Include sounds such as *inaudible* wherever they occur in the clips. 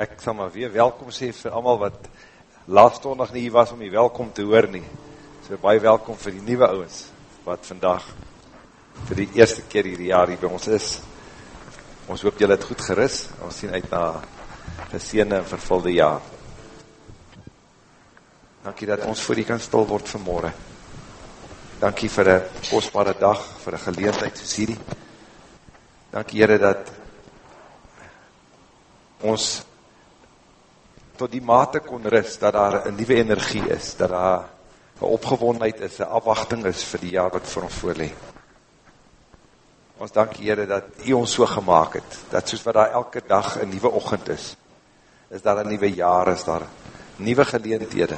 ek sal maar weer welkom sê vir allemaal wat laatstondig nie was om die welkom te hoor nie. So baie welkom vir die nieuwe ouwens, wat vandag vir die eerste keer hierdie jaar hier by ons is. Ons hoop julle het goed geris, ons sien uit na geseende en vervulde jaar. Dankie dat ons voor die kan stil word vanmorgen. Dankie vir een kostbare dag, vir een geleentheid soos hierdie. Dankie Heere dat ons tot die mate kon ris, dat daar een nieuwe energie is, dat daar een opgewondheid is, een afwachting is vir die jaar wat vir ons voorlee. Ons dank Heere dat U ons so gemaakt het, dat soos wat daar elke dag een nieuwe ochend is, is daar een nieuwe jaar, is daar nieuwe geleenthede.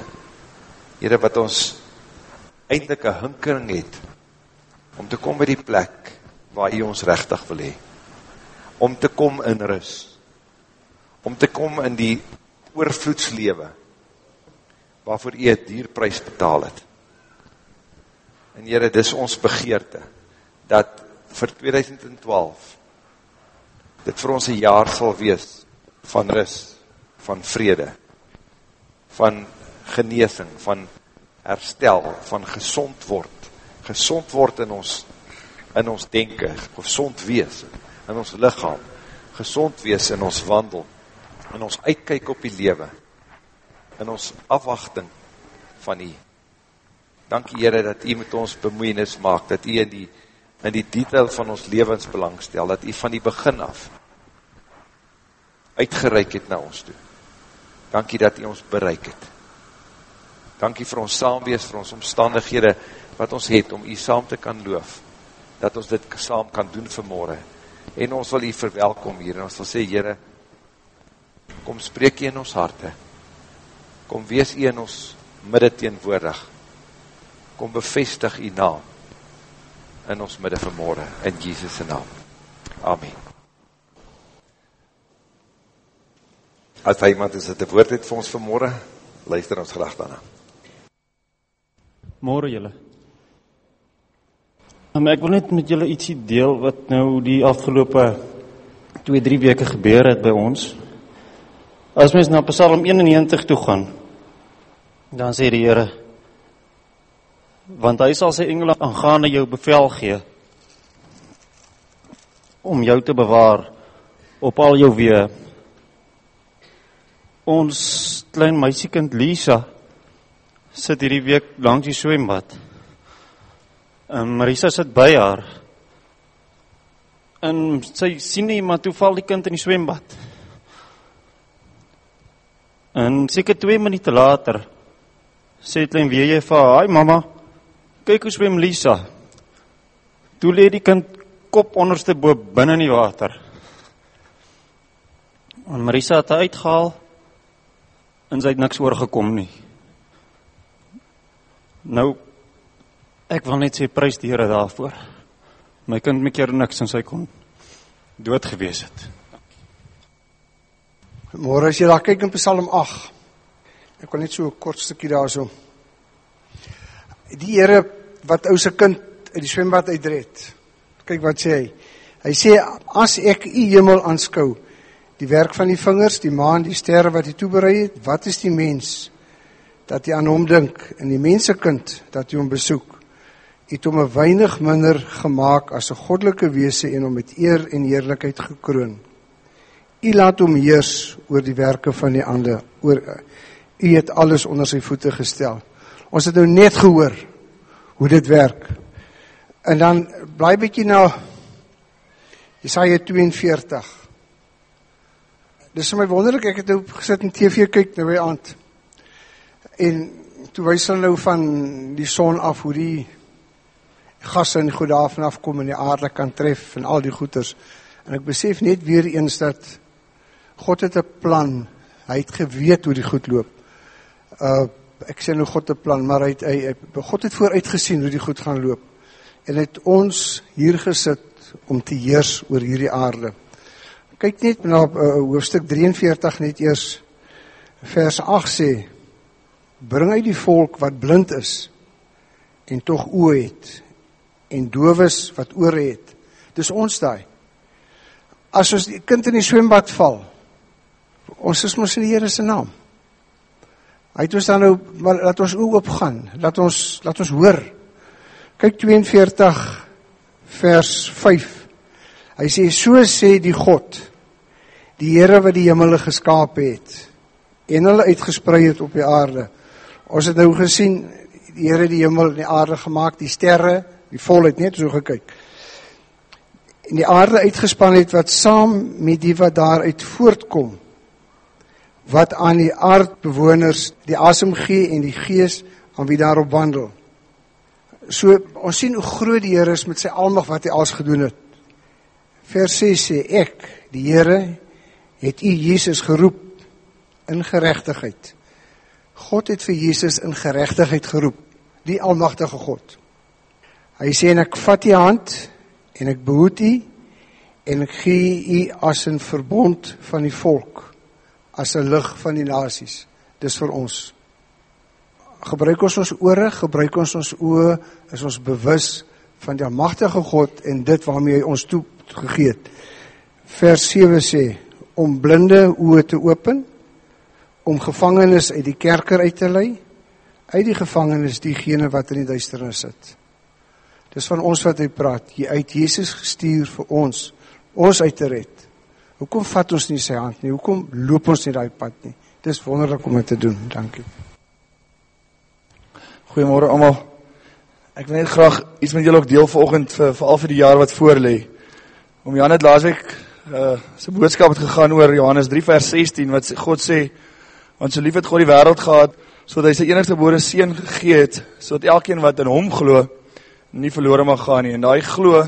Heere, wat ons eindelijk een hinkering het, om te kom by die plek, waar U ons rechtig wil hee, om te kom in rus, om te kom in die oorvloedslewe, waarvoor U het dierprys betaal het. En Heere, dis ons begeerte, dat vir 2012, dit vir ons een jaar sal wees, van rus, van vrede, van geneesing, van herstel, van gezond word, gezond word in ons, in ons denken, gezond wees, in ons lichaam, gezond wees in ons wandel, in ons uitkijk op die lewe, in ons afwachting van u. Dankie Heere dat u met ons bemoeienis maak, dat u in die, in die detail van ons levens belangstel, dat u van die begin af uitgereik het na ons toe. Dankie dat u ons bereik het. Dankie vir ons saamwees, vir ons omstandighede wat ons het om u saam te kan loof, dat ons dit saam kan doen vanmorgen. En ons wil u verwelkom hier, en ons wil sê, Heere, kom spreek jy in ons harte, kom wees jy in ons midde teenwoordig, kom bevestig jy naam in ons midde vanmorgen, in Jesus' naam. Amen. As hy iemand is het een woord het vir ons vanmorgen, luister ons graag daarna. Morgen jylle. Um, ek wil net met jylle ietsie deel wat nou die afgelopen 2-3 weke gebeur het by ons. As mens na Psalm 91 toe gaan, dan sê die Here, want hy sal sy engele aangaande jou bevel gee om jou te bewaar op al jou weë. Ons klein meisiekind Lisa sit hierdie week langs die swembad. En Marisa sit by haar. En sy sien iemand toe val die kind in die swembad. En seker 2 minute later sê klein weer jy vir haar, "Haai mamma, kyk hoe swem Lisa." Toe lê die kind kop onderste bo binne in die water. En Marisa het uitgehaal en sy het niks oorgekom nie. Nou ek wil net sê prys die Here daarvoor. My kind maak keer niks en sy kon dood gewees het. Môre as jy daar kyk in Psalm 8. Ek wil net so 'n kort stukkie daarso. Die Here wat ou se kind uit die swembad uitred. Kyk wat sê hy. Hy sê as ek u hemel aanskou, die werk van die vingers, die maan, die sterre wat hy toeberei het, wat is die mens dat jy aan hom dink en die mensekind dat jy hom besoek? Het hom 'n weinig minder gemaak as 'n goddelike wese en hom met eer en heerlikheid gekroon. U laat hom heers oor die werke van die ander. Oor U het alles onder sy voete gestel. Ons het nou net gehoor hoe dit werk. En dan bly bietjie na Jesaja 42. Dis vir my wonderlik ek het nou gesit en TV kyk nou by aand. En toe wys hulle nou van die son af hoe die gasse en goed daarvan af kom en die aarde kan tref en al die goeters. En ek besef net weer eens dat God het 'n plan. Hy het geweet hoe die goed loop. Uh ek sê nou God 'n plan, maar hy het hy, hy God het vooruit gesien hoe die goed gaan loop. En het ons hier gesit om te heers oor hierdie aarde. Kyk net na uh, hoofstuk 43 net eers vers 8 sê bring uit die volk wat blind is en tog oë het en dowes wat ore het. Dis ons daai. As ons die kind in die swembad val, Ons is mos in die Here se naam. Hy het ons dan nou maar laat ons oop gaan. Laat ons laat ons hoor. Kyk 42 vers 5. Hy sê so sê die God, die Here wat die hemele geskaap het en hulle uitgesprei het op die aarde. Ons het nou gesien die Here die hemel en die aarde gemaak, die sterre, die volheid net so gekyk. En die aarde uitgespan het wat saam met die wat daaruit voortkom wat aan die aardbewoners die asem gee en die gees aan wie daarop wandel. So ons sien hoe groot die Here is met sy almag wat hy als gedoen het. Vers 6 sê ek, die Here het u Jesus geroep in geregtigheid. God het vir Jesus in geregtigheid geroep, die almagtige God. Hy sê en ek vat u hand en ek behoed u en ek gee u as 'n verbond van die volk as 'n lig van die nasies. Dis vir ons. Gebruik ons ons ore, gebruik ons ons oë, is ons bewus van die magtige God en dit waarmee hy ons toe gegee het. Vers 7 sê om blinde oë te open, om gevangenes uit die kerker uit te lei, uit die gevangenes diegene wat in die duisternis sit. Dis van ons wat hy praat, jy uit Jesus gestuur vir ons, ons uit te red. Hoekom vat ons nie sy hand nie? Hoekom loop ons nie daai pad nie? Dis wonderlik om dit te doen. Dankie. Goeiemôre almal. Ek wil net graag iets met julle ook deel vanoggend vir veral vir die jaar wat voorlê. Om Jan het laasweek uh se boodskap het gegaan oor Johannes 3 vers 16 wat God sê want so lief het God die wêreld gehad sodat hy sy enigste gebore seun gegee het sodat elkeen wat in hom glo nie verlore mag gaan nie. En daai glo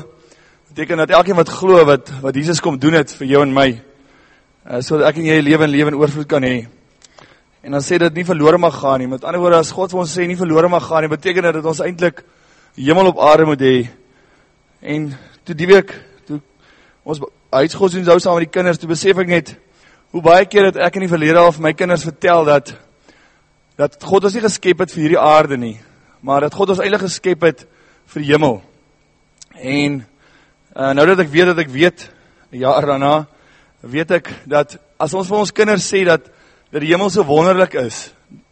beteken dat elkeen wat glo wat wat Jesus kom doen het vir jou en my uh, sodat ek en jy lewe en lewe in oorvloed kan hê. En dan sê dit nie verlore mag gaan nie. Met ander woorde as God vir ons sê nie verlore mag gaan nie, beteken dit dat ons eintlik hemel op aarde moet hê. En toe die week toe ons huisgodsdienst hou saam met die kinders, toe besef ek net hoe baie keer dat ek in die verlede al vir my kinders vertel dat dat God ons nie geskep het vir hierdie aarde nie, maar dat God ons eintlik geskep het vir die hemel. En Uh, nou dat ek weet dat ek weet jaar daarna weet ek dat as ons vir ons kinders sê dat dat die hemel so wonderlik is,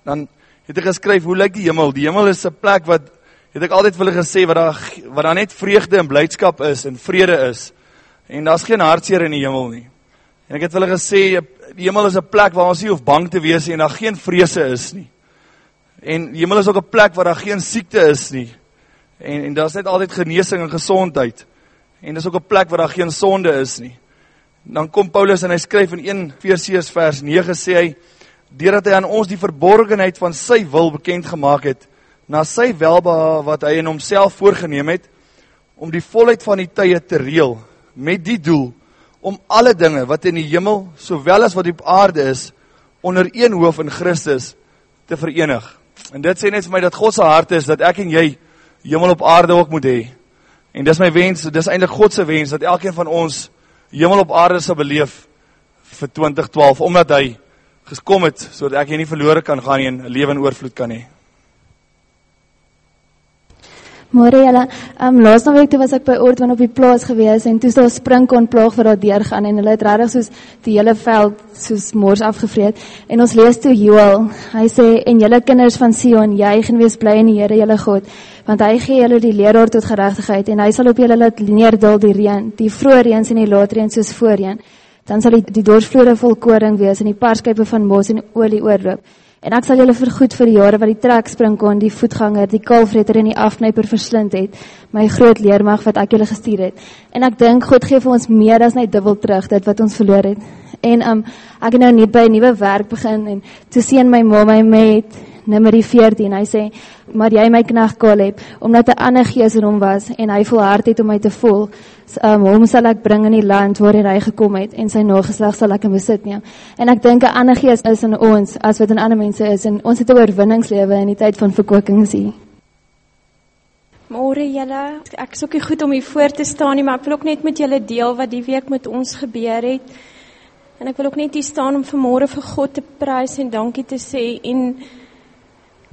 dan het ek geskryf hoe lyk die hemel? Die hemel is 'n plek wat het ek altyd vir hulle gesê wat daar wat daar net vreugde en blydskap is en vrede is. En daar's geen hartseer in die hemel nie. En ek het vir hulle gesê die hemel is 'n plek waar ons nie hoef bang te wees en daar geen vrese is nie. En die hemel is ook 'n plek waar daar geen siekte is nie. En en daar's net altyd genesing en gesondheid en dis ook 'n plek waar daar geen sonde is nie. Dan kom Paulus en hy skryf in 1 Efesiërs vers 9 sê hy deurdat hy aan ons die verborgenheid van sy wil bekend gemaak het na sy welbehae wat hy in homself voorgenem het om die volheid van die tye te reël met die doel om alle dinge wat in die hemel sowel as wat op aarde is onder een hoof in Christus te verenig. En dit sê net vir my dat God se hart is dat ek en jy hemel op aarde ook moet hê. En dis my wens, dis eintlik God se wens dat elkeen van ons hemel op aarde sal beleef vir 2012 omdat hy gekom het sodat ek nie verlore kan gaan nie en 'n lewe in oorvloed kan hê. Môre julle, ehm um, laas naweek toe was ek by Ortwan op die plaas gewees en toe staan springkon plaag vir daar deur gaan en hulle het regtig soos die hele veld soos mors afgevreet en ons lees toe Joel. Hy sê en julle kinders van Sion, juig en wees bly in die Here julle God, want hy gee julle die leerder tot geregtigheid en hy sal op julle laat neerdal die reën, die vroeë reën en die laat reën soos voorheen. Dan sal die, die dorsvloere vol koring wees en die parskype van mos en olie oorloop. En ek sal julle vergoed vir die jare wat die trekspringkon, die voetganger, die kalfretter en die afknyper verslind het, my groot leermag wat ek julle gestuur het. En ek dink God gee vir ons meer as net dubbel terug dit wat ons verloor het. En um ek het nou net by 'n nuwe werk begin en toe sien my ma my met nummer 14. Hy sê, "Maar jy my knegt Caleb, omdat 'n ander gees in hom was en hy volhard het om my te volg, um, hom sal ek bring in die land waar hy gekom het en sy nageslag sal ek in besit neem." En ek dink 'n ander gees is in ons as wat in ander mense is en ons het 'n oorwinningslewe in die tyd van verkwikking sien. Môre julle, ek nie goed om hier voor te staan nie, maar ek wil ook net met julle deel wat die week met ons gebeur het. En ek wil ook net hier staan om vanmôre vir God te prys en dankie te sê en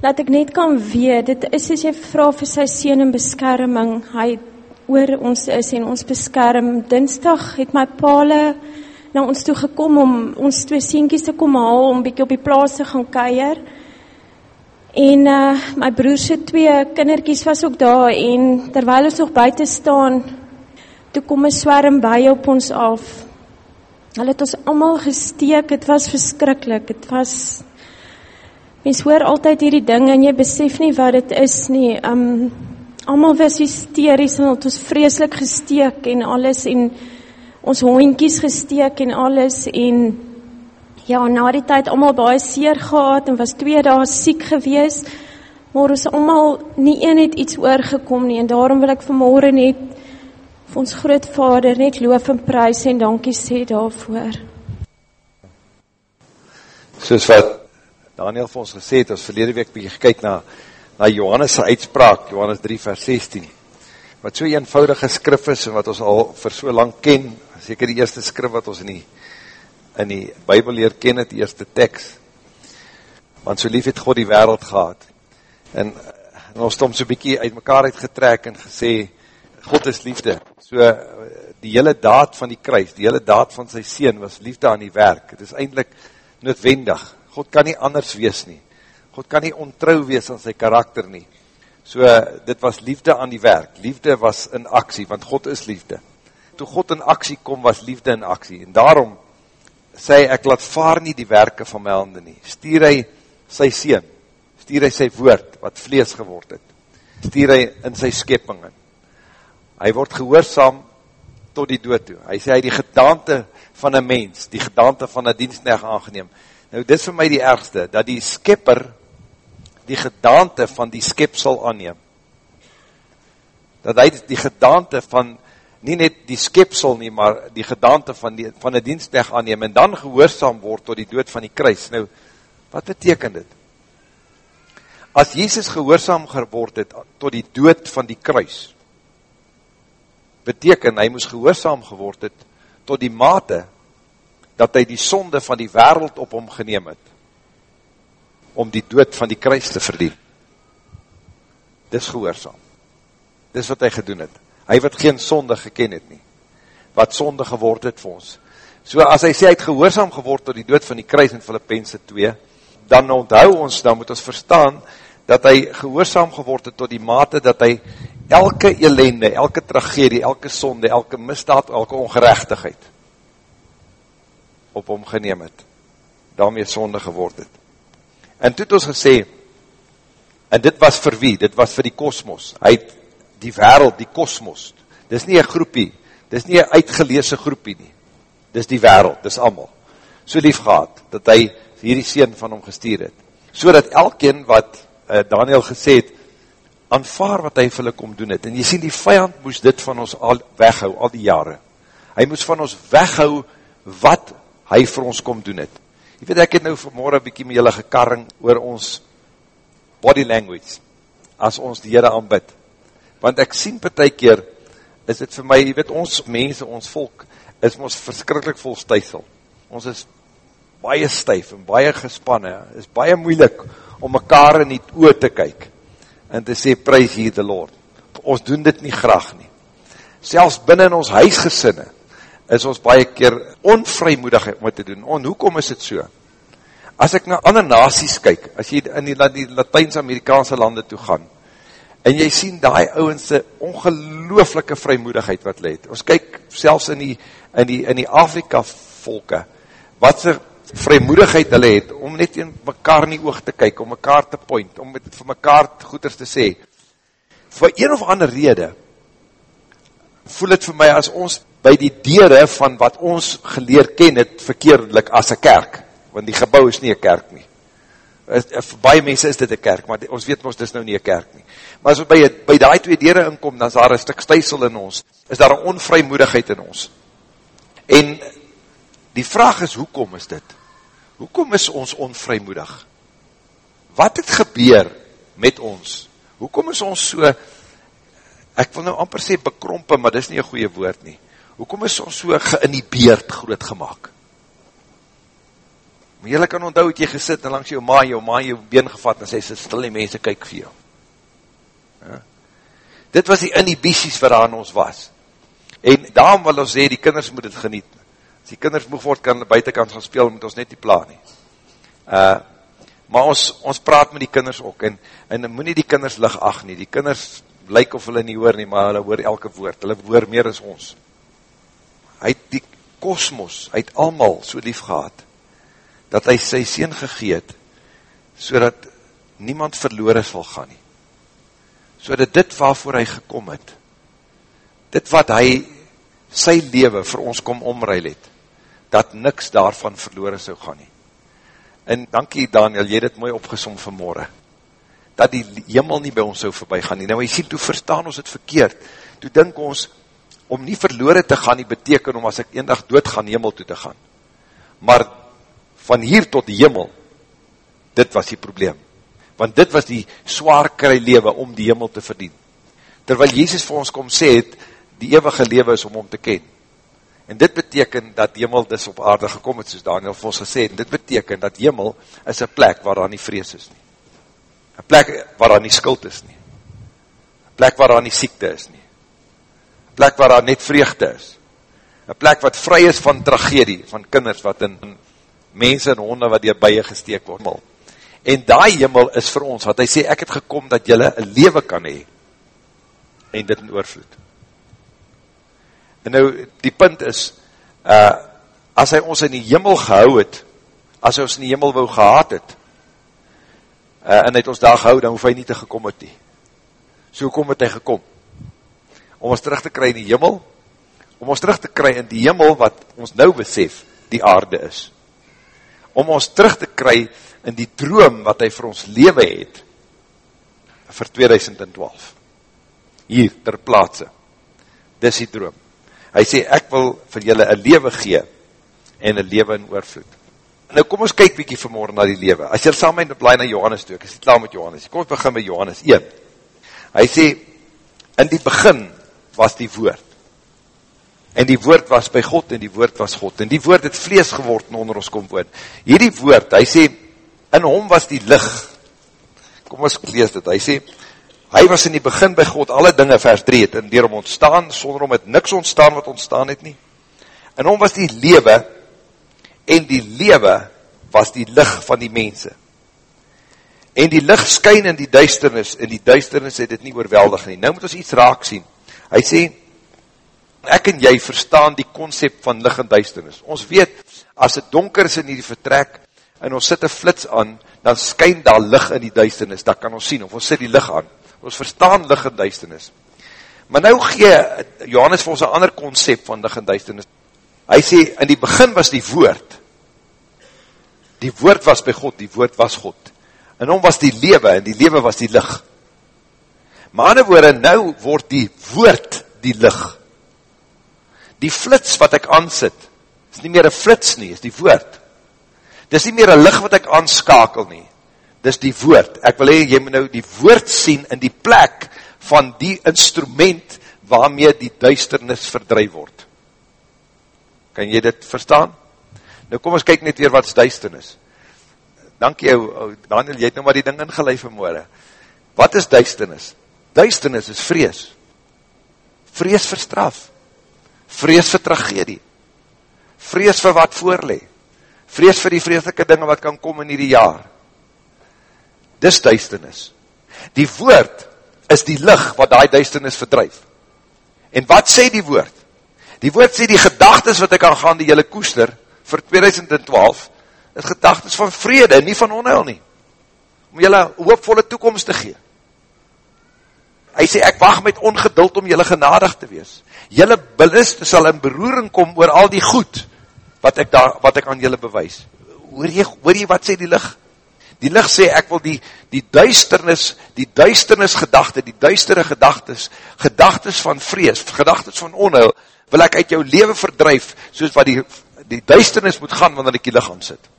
laat ek net kan weet dit is as jy vra vir sy seën en beskerming hy oor ons is en ons beskerm dinsdag het my paale na ons toe gekom om ons twee seentjies te kom haal om bietjie op die plaas te gaan kuier. En uh my broer se twee kindertjies was ook daar en terwyl ons nog buite staan, toe kom 'n swerm bye op ons af. Hulle het ons almal gesteek. Dit was verskriklik. Dit was Mens hoor altyd hierdie ding en jy besef nie wat dit is nie. Um almal was hysteries en het ons vreeslik gesteek en alles en ons hondjies gesteek en alles en ja, na die tyd almal baie seer gehad en was 2 dae siek gewees. Maar ons almal nie een het iets oorgekom nie en daarom wil ek vanmôre net vir ons grootvader net loof en prys en dankie sê daarvoor. Soos wat Daniel vir ons gesê het, ons verlede week bietjie gekyk na na Johannes se uitspraak, Johannes 3 vers 16. Wat so eenvoudige skrif is en wat ons al vir so lank ken, seker die eerste skrif wat ons in die in die Bybel leer ken, het die eerste teks. Want so lief het God die wêreld gehad. En, en ons het hom so bietjie uitmekaar uitgetrek en gesê God is liefde. So die hele daad van die kruis, die hele daad van sy seun was liefde aan die werk. Dit is eintlik noodwendig. God kan nie anders wees nie. God kan nie ontrou wees aan sy karakter nie. So, dit was liefde aan die werk. Liefde was in aksie, want God is liefde. Toe God in aksie kom, was liefde in aksie. En daarom sê ek laat vaar nie die werke van my hande nie. Stuur hy sy seun, stuur hy sy woord, wat vlees geword het. Stuur hy in sy skepping in. Hy word gehoorzaam tot die dood toe. Hy sê hy die gedaante van een mens, die gedaante van een dienstneg aangeneem. Nou, dit is vir my die ergste, dat die skepper die gedaante van die skepsel aanneem. Dat hy die gedaante van, nie net die skepsel nie, maar die gedaante van die, van die dienstneg aanneem, en dan gehoorzaam word tot die dood van die kruis. Nou, wat beteken dit? As Jezus gehoorzaam geword het tot die dood van die kruis, beteken hy moes gehoorzaam geword het tot die mate dat hy die sonde van die wereld op hom geneem het, om die dood van die kruis te verdien. Dis gehoorzaam. Dis wat hy gedoen het. Hy wat geen sonde geken het nie, wat sonde geword het vir ons. So as hy sê hy het gehoorzaam geword tot die dood van die kruis in Filippense 2, dan onthou ons, dan moet ons verstaan, dat hy gehoorzaam geword het tot die mate dat hy elke elende, elke tragedie, elke sonde, elke misdaad, elke ongerechtigheid, op hom geneem het, daarmee sonde geword het. En toe het ons gesê, en dit was vir wie? Dit was vir die kosmos. Hy het die wereld, die kosmos. Dit is nie een groepie, dit is nie een uitgeleese groepie nie. Dit is die wereld, dit is allemaal. So lief gehad, dat hy hierdie sien van hom gestuur het. So dat elkeen wat uh, Daniel gesê het, aanvaar wat hy vir hulle kom doen het. En jy sien, die vijand moes dit van ons al weghou, al die jare. Hy moes van ons weghou wat hy vir ons kom doen het. Jy weet, ek het nou vanmorgen bykie met julle gekarring oor ons body language, as ons die Heere aanbid. Want ek sien per keer, is dit vir my, jy weet, ons mense, ons volk, is ons verskrikkelijk vol stuisel. Ons is baie stuif en baie gespanne, is baie moeilik om mekaar in die oor te kyk, en te sê, prijs hier de Lord. Ons doen dit nie graag nie. Selfs binnen ons huisgesinne, is ons baie keer onvrymoedig om te doen. En hoekom is het so? As ek na ander nasies kyk, as jy in die, die Latijns-Amerikaanse lande toe gaan, en jy sien die ouwense ongelooflike vrymoedigheid wat leid. Ons kyk selfs in die, in die, in die Afrika volke, wat sy vrymoedigheid hulle het, om net in mekaar in die oog te kyk, om mekaar te point, om met, vir mekaar goeders te sê. Voor een of ander rede, voel het vir my as ons by die deure van wat ons geleer ken het verkeerdelik as een kerk, want die gebouw is nie een kerk nie. Vir baie mense is dit een kerk, maar ons weet ons, dit is nou nie een kerk nie. Maar as ons by, by die twee deure inkom, dan is daar een stuk stuisel in ons, is daar een onvrymoedigheid in ons. En die vraag is, hoekom is dit? Hoekom is ons onvrymoedig? Wat het gebeur met ons? Hoekom is ons so, ek wil nou amper sê bekrompe, maar dit is nie een goeie woord nie hoekom is ons so geïnhibeerd groot gemaakt? Maar jylle kan onthou, het jy gesit en langs jou ma, jou ma jou been gevat en sê, sit stil die mense, kyk vir jou. Ja? Dit was die inhibities wat aan ons was. En daarom wil ons sê, die kinders moet het geniet. As die kinders moeg word, kan buitenkant gaan speel, moet ons net die pla nie. Uh, maar ons, ons praat met die kinders ook, en, en moet nie die kinders lig ag nie, die kinders lyk of hulle nie hoor nie, maar hulle hoor elke woord, hulle hoor meer as ons. Hy het die kosmos, hy het allemaal so lief gehad, dat hy sy sien gegeet, so dat niemand verloor sal gaan nie. So dat dit waarvoor hy gekom het, dit wat hy sy leven vir ons kom omruil het, dat niks daarvan verloor sal gaan nie. En dankie Daniel, jy het het mooi opgesom vanmorgen, dat die hemel nie by ons so voorbij gaan nie. Nou, jy sien, toe verstaan ons het verkeerd. Toe dink ons, om nie verloren te gaan nie, beteken om as ek een dag dood gaan, hemel toe te gaan. Maar, van hier tot die hemel, dit was die probleem. Want dit was die zwaar kry lewe om die hemel te verdien. Terwyl Jezus vir ons kom sê het, die eeuwige lewe is om om te ken. En dit beteken dat hemel dis op aarde gekom het, soos Daniel vir ons gesê het, en dit beteken dat hemel is een plek waar daar nie vrees is nie. Een plek waar daar nie skuld is nie. Een plek waar daar nie siekte is nie. Een plek waar daar net vreugde is. Een plek wat vry is van tragedie, van kinders wat in mense en honde wat die bije gesteek word. En daai hemel is vir ons, wat hy sê, ek het gekom dat jylle een leven kan hee, en dit in oorvloed. En nou, die punt is, uh, as hy ons in die hemel gehou het, as hy ons in die hemel wou gehad het, uh, en hy het ons daar gehou, dan hoef hy nie te gekom het nie. So kom het hy gekom. Om ons terug te kry in die hemel, om ons terug te kry in die hemel, wat ons nou besef, die aarde is. Om ons terug te kry in die droom, wat hy vir ons leven het, vir 2012. Hier, ter plaatse. Dis die droom. Hy sê, ek wil vir julle een lewe gee en een lewe in oorvloed. Nou kom ons kyk bykie vanmorgen na die lewe. As jy saam met blaai na Johannes toe, ek is klaar met Johannes. Kom ons begin met Johannes 1. Hy sê, in die begin was die woord. En die woord was by God en die woord was God. En die woord het vlees geword en onder ons kom woon. Hierdie woord, hy sê, in hom was die licht. Kom ons lees dit. Hy sê, Hy was in die begin by God, alle dinge, vers 3, het in dier om ontstaan, sonder om het niks ontstaan wat ontstaan het nie. In hom was die lewe, en die lewe was die licht van die mense. En die licht skyn in die duisternis, en die duisternis het het nie oorweldig nie. Nou moet ons iets raak sien. Hy sê, ek en jy verstaan die concept van licht en duisternis. Ons weet, as het donker is in die vertrek, en ons sit een flits aan, dan skyn daar licht in die duisternis, dat kan ons sien, of ons sit die licht aan ons verstaan lig en duisternis. Maar nou gee Johannes vir ons een ander concept van lig en duisternis. Hy sê, in die begin was die woord, die woord was by God, die woord was God. En hom was die lewe, en die lewe was die lig. Maar ander woorde, nou word die woord die lig. Die flits wat ek aansit, is nie meer een flits nie, is die woord. Dit is nie meer een lig wat ek aanskakel nie dis die woord. Ek wil hee, jy moet nou die woord sien in die plek van die instrument waarmee die duisternis verdrijf word. Kan jy dit verstaan? Nou kom ons kyk net weer wat is duisternis. Dankie jou, Daniel, jy het nou maar die ding ingeleef vanmorgen. Wat is duisternis? Duisternis is vrees. Vrees vir straf. Vrees vir tragedie. Vrees vir wat voorlee. Vrees vir die vreselike dinge wat kan kom in hierdie jaar dis duisternis. Die woord is die licht wat die duisternis verdrijf. En wat sê die woord? Die woord sê die gedagtes wat ek aan gaan die jylle koester vir 2012 is gedagtes van vrede, nie van onheil nie. Om jylle hoopvolle toekomst te gee. Hy sê ek wacht met ongeduld om jylle genadig te wees. Jylle belist sal in beroering kom oor al die goed wat ek, daar, wat ek aan jylle bewys. Hoor jy, hoor jy wat sê die licht? Die licht sê, ek wil die, die duisternis, die duisternis gedachte, die duistere gedagtes, gedagtes van vrees, gedagtes van onheil, wil ek uit jou leven verdrijf, soos wat die, die duisternis moet gaan, wanneer ek die licht aan sit.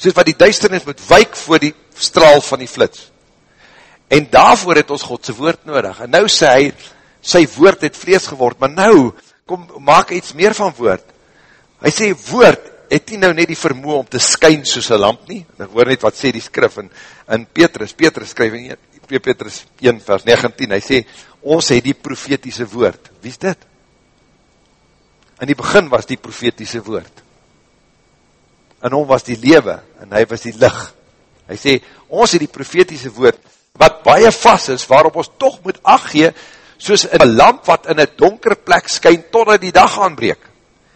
Soos wat die duisternis moet wijk voor die straal van die flits. En daarvoor het ons Godse woord nodig. En nou sê hy, sy woord het vlees geword, maar nou, kom, maak iets meer van woord. Hy sê, woord het nie nou net die vermoe om te skyn soos een lamp nie, ek hoor net wat sê die skrif in, in Petrus, Petrus skryf in 2 Petrus 1 vers 19, hy sê, ons het die profetiese woord, wie is dit? In die begin was die profetiese woord. In hom was die lewe, en hy was die lig. Hy sê, ons het die profetiese woord, wat baie vast is, waarop ons toch moet achtgee, soos een lamp wat in een donker plek skyn, totdat die dag aanbreek,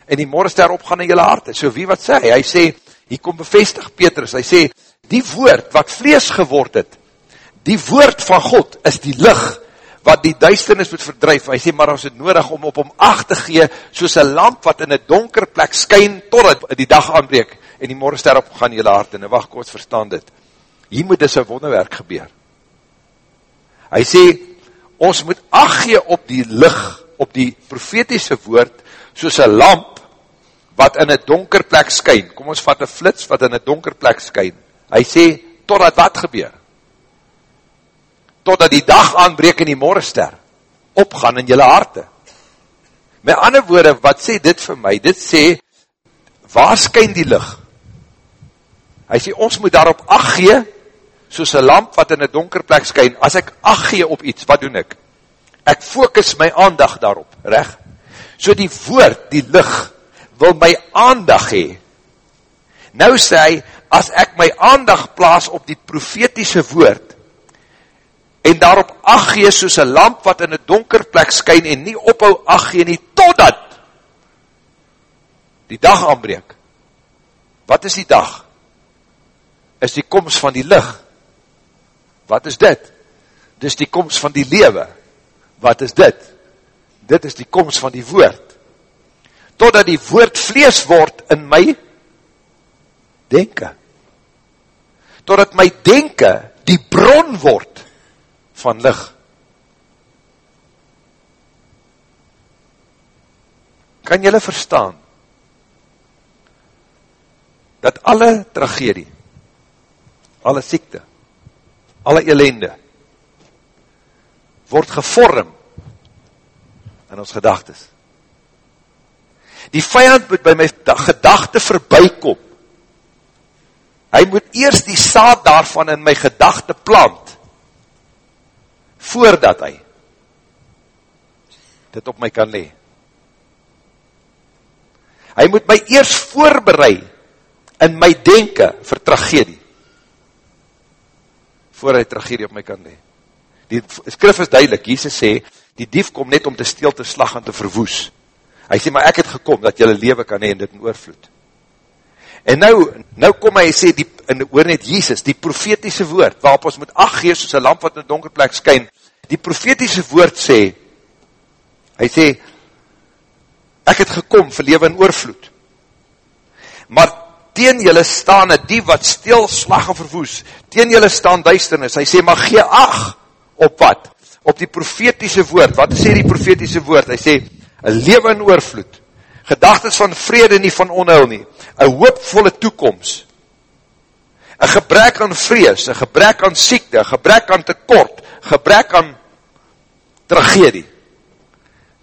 en die morgenster opgaan in jylle harte. So wie wat sê, hy sê, hier kom bevestig Petrus, hy sê, die woord wat vlees geword het, die woord van God is die licht, wat die duisternis moet verdrijf, hy sê, maar ons het nodig om op hom acht te gee, soos een lamp wat in een donker plek skyn, totdat die dag aanbreek, en die morgenster opgaan in jylle harte, en wacht, ons verstaan dit. Hier moet dus een wonderwerk gebeur. Hy sê, ons moet achtgee op die licht, op die profetiese woord, soos een lamp, wat in een donker plek skyn. Kom ons vat een flits, wat in een donker plek skyn. Hy sê, totdat wat gebeur? Totdat die dag aanbreek in die morgenster, opgaan in jylle harte. Met ander woorde, wat sê dit vir my? Dit sê, waar skyn die licht? Hy sê, ons moet daarop achtgee, soos een lamp wat in een donker plek skyn, as ek ag gee op iets, wat doen ek? Ek focus my aandag daarop, reg? So die woord, die licht, wil my aandag hee. Nou sê hy, as ek my aandag plaas op die profetiese woord, en daarop ag gee soos een lamp wat in een donker plek skyn, en nie ophou ag gee nie, totdat die dag aanbreek. Wat is die dag? Is die komst van die licht, Wat is dit? Dis die komst van die lewe. Wat is dit? Dit is die komst van die woord. Totdat die woord vlees word in my denken. Totdat my denken die bron word van licht. Kan jylle verstaan dat alle tragedie, alle siekte, alle elende, word gevorm in ons gedagtes. Die vijand moet by my gedachte verbykom. Hy moet eerst die saad daarvan in my gedachte plant, voordat hy dit op my kan lee. Hy moet my eerst voorbereid in my denken vir tragedie voor hy tragedie op my kan lee. Die skrif is duidelik, Jesus sê, die dief kom net om te steel, te slag en te verwoes. Hy sê, maar ek het gekom, dat jylle leven kan hee en dit in oorvloed. En nou, nou kom hy sê, die, in oor net Jesus, die profetiese woord, waarop ons moet ach gees, soos een lamp wat in donker plek skyn, die profetiese woord sê, hy sê, ek het gekom vir leven in oorvloed. Maar teen julle staan het die wat stil slag en verwoes, teen julle staan duisternis, hy sê, maar gee ag op wat? Op die profetiese woord, wat sê die profetiese woord? Hy sê, een leven in oorvloed, gedagtes van vrede nie van onheil nie, een hoopvolle toekomst, een gebrek aan vrees, een gebrek aan siekte, een gebrek aan tekort, gebrek aan tragedie.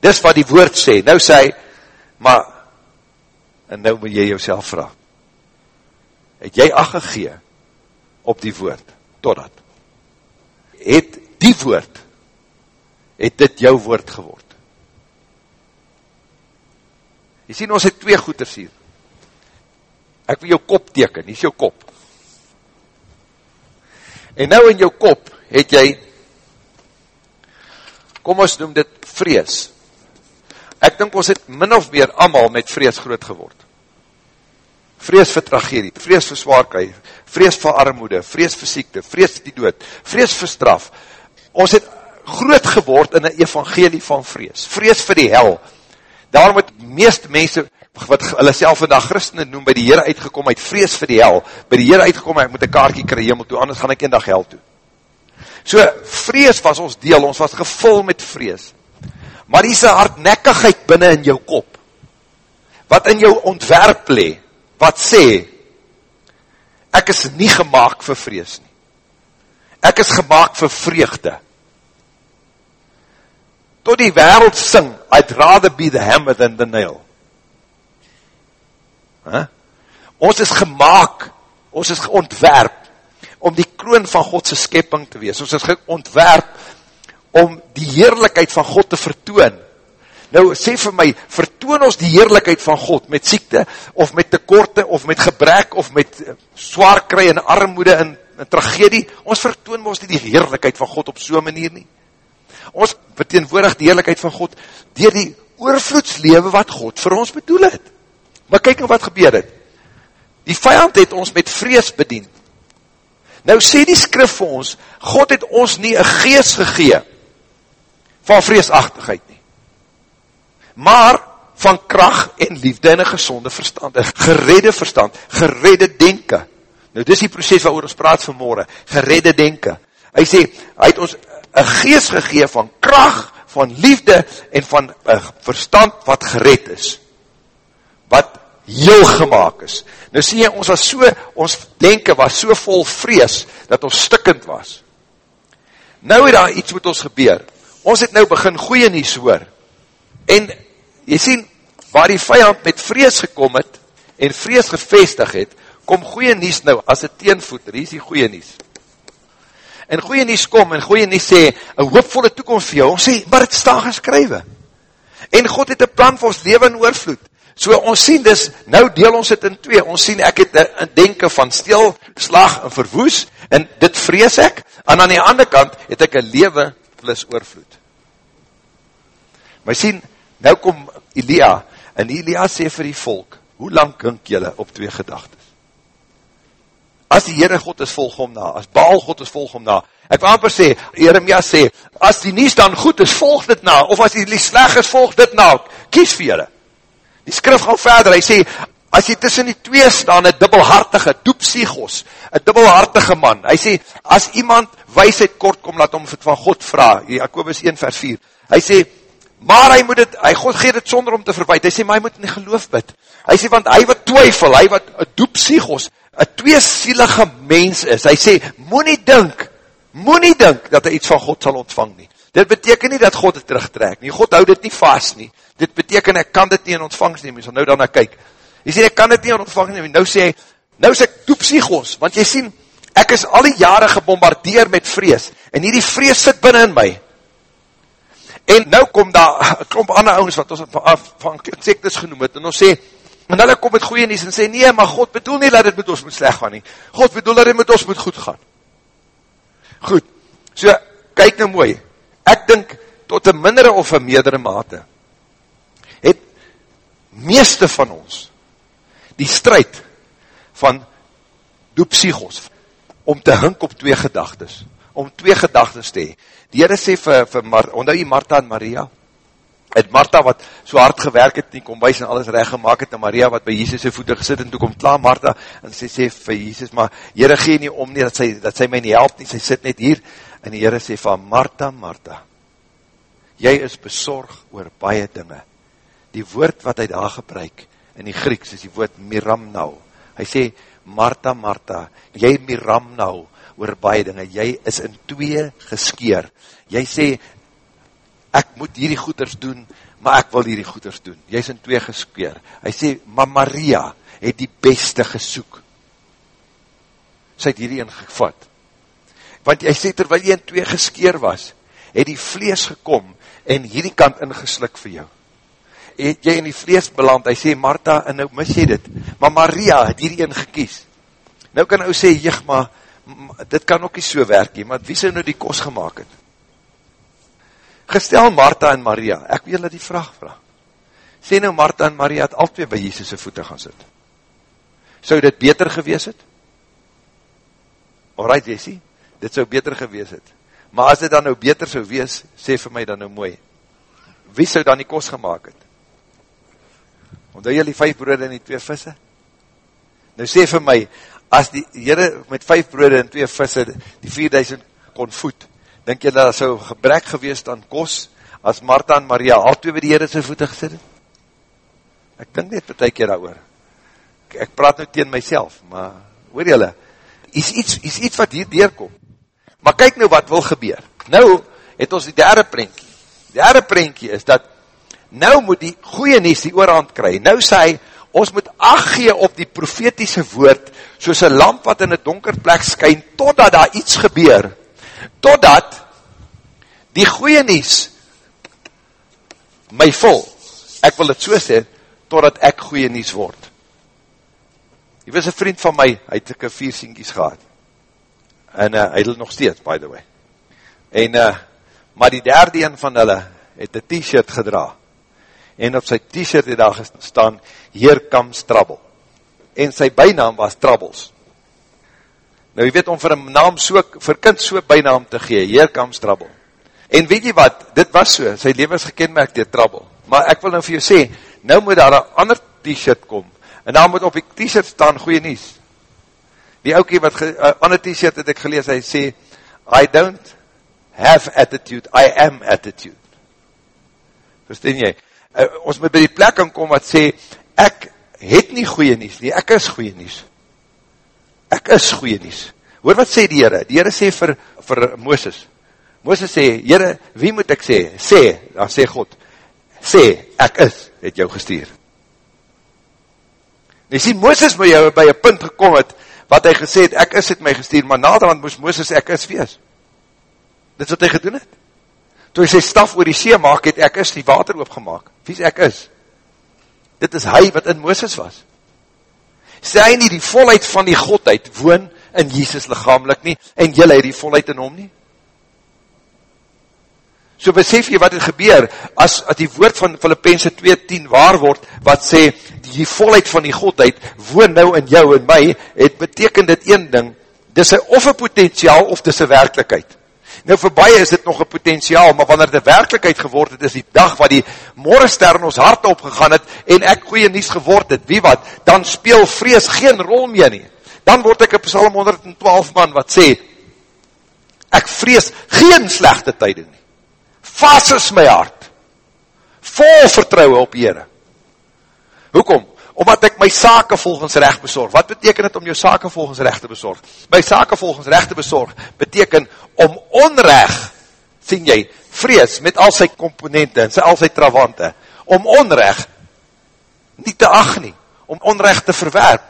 Dis wat die woord sê. Nou sê hy, maar, en nou moet jy jouself vraag, het jy aggegee op die woord, totdat, het die woord, het dit jou woord geword. Jy sien, ons het twee goeders hier. Ek wil jou kop teken, hier is jou kop. En nou in jou kop het jy, kom ons noem dit vrees. Ek dink ons het min of meer allemaal met vrees groot geword vrees vir tragedie, vrees vir zwaarkheid, vrees vir armoede, vrees vir siekte, vrees vir die dood, vrees vir straf. Ons het groot geword in een evangelie van vrees, vrees vir die hel. Daarom het meest mense, wat hulle self vandag christenen noem, by die Heere uitgekom, uit vrees vir die hel, by die Heere uitgekom, ek moet een kaartje kry hemel toe, anders gaan ek een dag hel toe. So, vrees was ons deel, ons was gevul met vrees. Maar die is een hardnekkigheid binnen in jou kop, wat in jou ontwerp lee, wat sê, ek is nie gemaakt vir vrees nie. Ek is gemaakt vir vreugde. Tot die wereld sing, I'd rather be the hammer than the nail. Huh? Ons is gemaakt, ons is ontwerp, om die kroon van Godse skepping te wees. Ons is ontwerp, om die heerlijkheid van God te vertoon. Nou sê vir my, vertoon ons die heerlijkheid van God met siekte, of met tekorte, of met gebrek, of met eh, zwaar kry en armoede en, en tragedie, ons vertoon ons nie die heerlijkheid van God op so'n manier nie. Ons verteenwoordig die heerlijkheid van God, dier die oorvloedslewe wat God vir ons bedoel het. Maar kyk nou wat gebeur het. Die vijand het ons met vrees bedien. Nou sê die skrif vir ons, God het ons nie een geest gegee van vreesachtigheid nie. Maar van kracht en liefde en een gezonde verstand, een geredde verstand, geredde denken. Nou dis die proces waar ons praat vanmorgen, geredde denken. Hy sê, hy het ons een geest gegee van kracht, van liefde en van een verstand wat gered is. Wat heel gemaakt is. Nou sê jy, ons was so, ons denken was so vol vrees, dat ons stikkend was. Nou het daar iets met ons gebeur. Ons het nou begin goeie nies hoor. En, jy sien, waar die vijand met vrees gekom het, en vrees gevestig het, kom goeie nies nou, as een teenvoeter, hier is die goeie nies. En goeie nies kom, en goeie nies sê, een hoopvolle toekomst vir jou, ons sê, maar het staan geskrywe. En God het een plan vir ons leven in oorvloed. So ons sien dus, nou deel ons het in twee, ons sien ek het een denken van stil, slag en verwoes, en dit vrees ek, en aan die andere kant het ek een leven plus oorvloed. Maar sien, nou kom Elia, en Elia sê vir die volk, hoe lang kink jylle op twee gedagtes? As die Heere God is, volg om na, as Baal God is, volg om na, ek wil amper sê, Jeremia sê, as die nies dan goed is, volg dit na, of as die sleg is, volg dit na, kies vir jylle. Die skrif gaan verder, hy sê, as jy tussen die twee staan, een dubbelhartige, doepsiegos, een dubbelhartige man, hy sê, as iemand wijsheid kort kom, laat hom het van God vraag, Jacobus 1 vers 4, hy sê, maar hy moet het, hy God geet het sonder om te verwijt, hy sê, maar hy moet nie geloof bid, hy sê, want hy wat twyfel, hy wat een een tweesielige mens is, hy sê, moet nie dink, moet nie dink, dat hy iets van God sal ontvang nie, dit beteken nie dat God het terugtrek nie, God hou dit nie vast nie, dit beteken ek kan dit nie in ontvangst neem, so nou daarna kyk, jy sê ek kan dit nie in ontvangst neem, nou sê, nou sê ek doepsiegos, want jy sien, ek is al die jare gebombardeer met vrees, en hierdie vrees sit binnen in my, en nou kom daar, klomp ander ouwens, wat ons van, van sektes genoem het, en ons sê, en hulle kom met goeie nies, en sê, nee, maar God bedoel nie, dat dit met ons moet sleg gaan nie, God bedoel dat dit met ons moet goed gaan, goed, so, kyk nou mooi, ek dink, tot een mindere of een meerdere mate, meeste van ons, die strijd van doepsiegos, om te hink op twee gedagtes, om twee gedagtes te hee. Die Heere sê vir, vir Mar, ondou jy Martha en Maria, het Martha wat so hard gewerk het, nie kom wees en alles recht gemaakt het, en Maria wat by Jesus sy voete gesit, en toe kom klaar Martha, en sy sê vir Jesus, maar Heere gee nie om nie, dat sy, dat sy my nie help nie, sy sit net hier, en die Heere sê van Martha, Martha, jy is besorg oor baie dinge, die woord wat hy daar gebruik, in die Grieks is die woord miramnau. Hy sê, Martha, Martha, jy miramnau, oor baie dinge, jy is in twee geskeer. Jy sê, ek moet hierdie goeders doen, maar ek wil hierdie goeders doen. Jy is in twee geskeer. Hy sê, maar Maria het die beste gesoek. Sy het hierdie ingevat. Want jy sê, terwyl jy in twee geskeer was, het die vlees gekom en hierdie kant ingeslik vir jou het jy in die vlees beland, hy sê, Martha, en nou mis jy dit, maar Maria het hierdie een gekies. Nou kan ou sê, jig, maar, dit kan ook nie so werk nie, maar wie sou nou die kos gemaakt het? Gestel Martha en Maria, ek wil julle die vraag vraag. Sê nou Martha en Maria het al twee by Jesus' voete gaan sit. Sou dit beter gewees het? Alright, Jessie, dit sou beter gewees het. Maar as dit dan nou beter sou wees, sê vir my dan nou mooi, wie sou dan die kos gemaakt het? Onthou jy die vijf broode en die twee visse? Nou sê vir my, as die Heere met vijf broode en twee visse die 4000 kon voed, denk jy dat so gebrek geweest aan kos, as Martha en Maria al twee by die Heere sy voete gesit het? Ek dink net per keer daar oor. Ek, ek praat nou teen myself, maar hoor jylle, is iets, is iets wat hier deurkom. Maar kyk nou wat wil gebeur. Nou het ons die derde prentjie. Die derde prentjie is dat nou moet die goeie nies die oorhand kry. Nou sê hy, ons moet gee op die profetiese woord, soos een lamp wat in een donker plek skyn, totdat daar iets gebeur, totdat die goeie nies my vol. Ek wil het so sê, totdat ek goeie nies word. Hy was een vriend van my, hy het ek vier sienkies gehad. En uh, hy het nog steeds, by the way. En, uh, maar die derde een van hulle, het een t-shirt gedra. En op sy t-shirt het daar gestaan, Here comes trouble. En sy bijnaam was Troubles. Nou, jy weet, om vir een naam so, vir kind so bijnaam te gee, Here comes trouble. En weet jy wat, dit was so, sy leven is gekenmerkt door trouble. Maar ek wil nou vir jou sê, nou moet daar een ander t-shirt kom, en daar moet op die t-shirt staan goeie nies. Die oukie wat, een uh, ander t-shirt het ek gelees, hy sê, I don't have attitude, I am attitude. Verstaan jy? Uh, ons moet by die plek aankom wat sê, ek het nie goeie nies nie, ek is goeie nies. Ek is goeie nies. Hoor wat sê die Heere? Die Heere sê vir, vir Mooses, Mooses sê, Heere, wie moet ek sê? Sê, dan sê God, sê, ek is, het jou gestuur. En jy sê, Mooses moet jou by een punt gekom het, wat hy gesê het, ek is het my gestuur, maar naderhand moes Mooses ek is wees. Dit is wat hy gedoen het. Toe hy sy staf oor die see maak het, ek is die water oopgemaak. Wie is ek is? Dit is hy wat in Mooses was. Sê hy nie die volheid van die Godheid woon in Jesus lichamelijk nie, en jylle het die volheid in hom nie? So besef jy wat het gebeur, as, as die woord van Filippense 2.10 waar word, wat sê, die volheid van die Godheid, woon nou in jou en my, het beteken dit een ding, dis een of een potentiaal, of dis een werkelijkheid. Nou baie is dit nog een potentiaal, maar wanneer dit werkelijkheid geword het, is die dag wat die morgenster in ons hart opgegaan het, en ek goeie nies geword het, wie wat, dan speel vrees geen rol meer nie. Dan word ek op Psalm 112 man wat sê, ek vrees geen slechte tijde nie vas is my hart, vol vertrouwe op Heere. Hoekom? Omdat ek my sake volgens recht bezorg. Wat beteken het om jou sake volgens recht te bezorg? My sake volgens recht te bezorg, beteken om onrecht, sien jy, vrees met al sy komponente en sy, al sy trawante, om onrecht nie te ag nie, om onrecht te verwerp,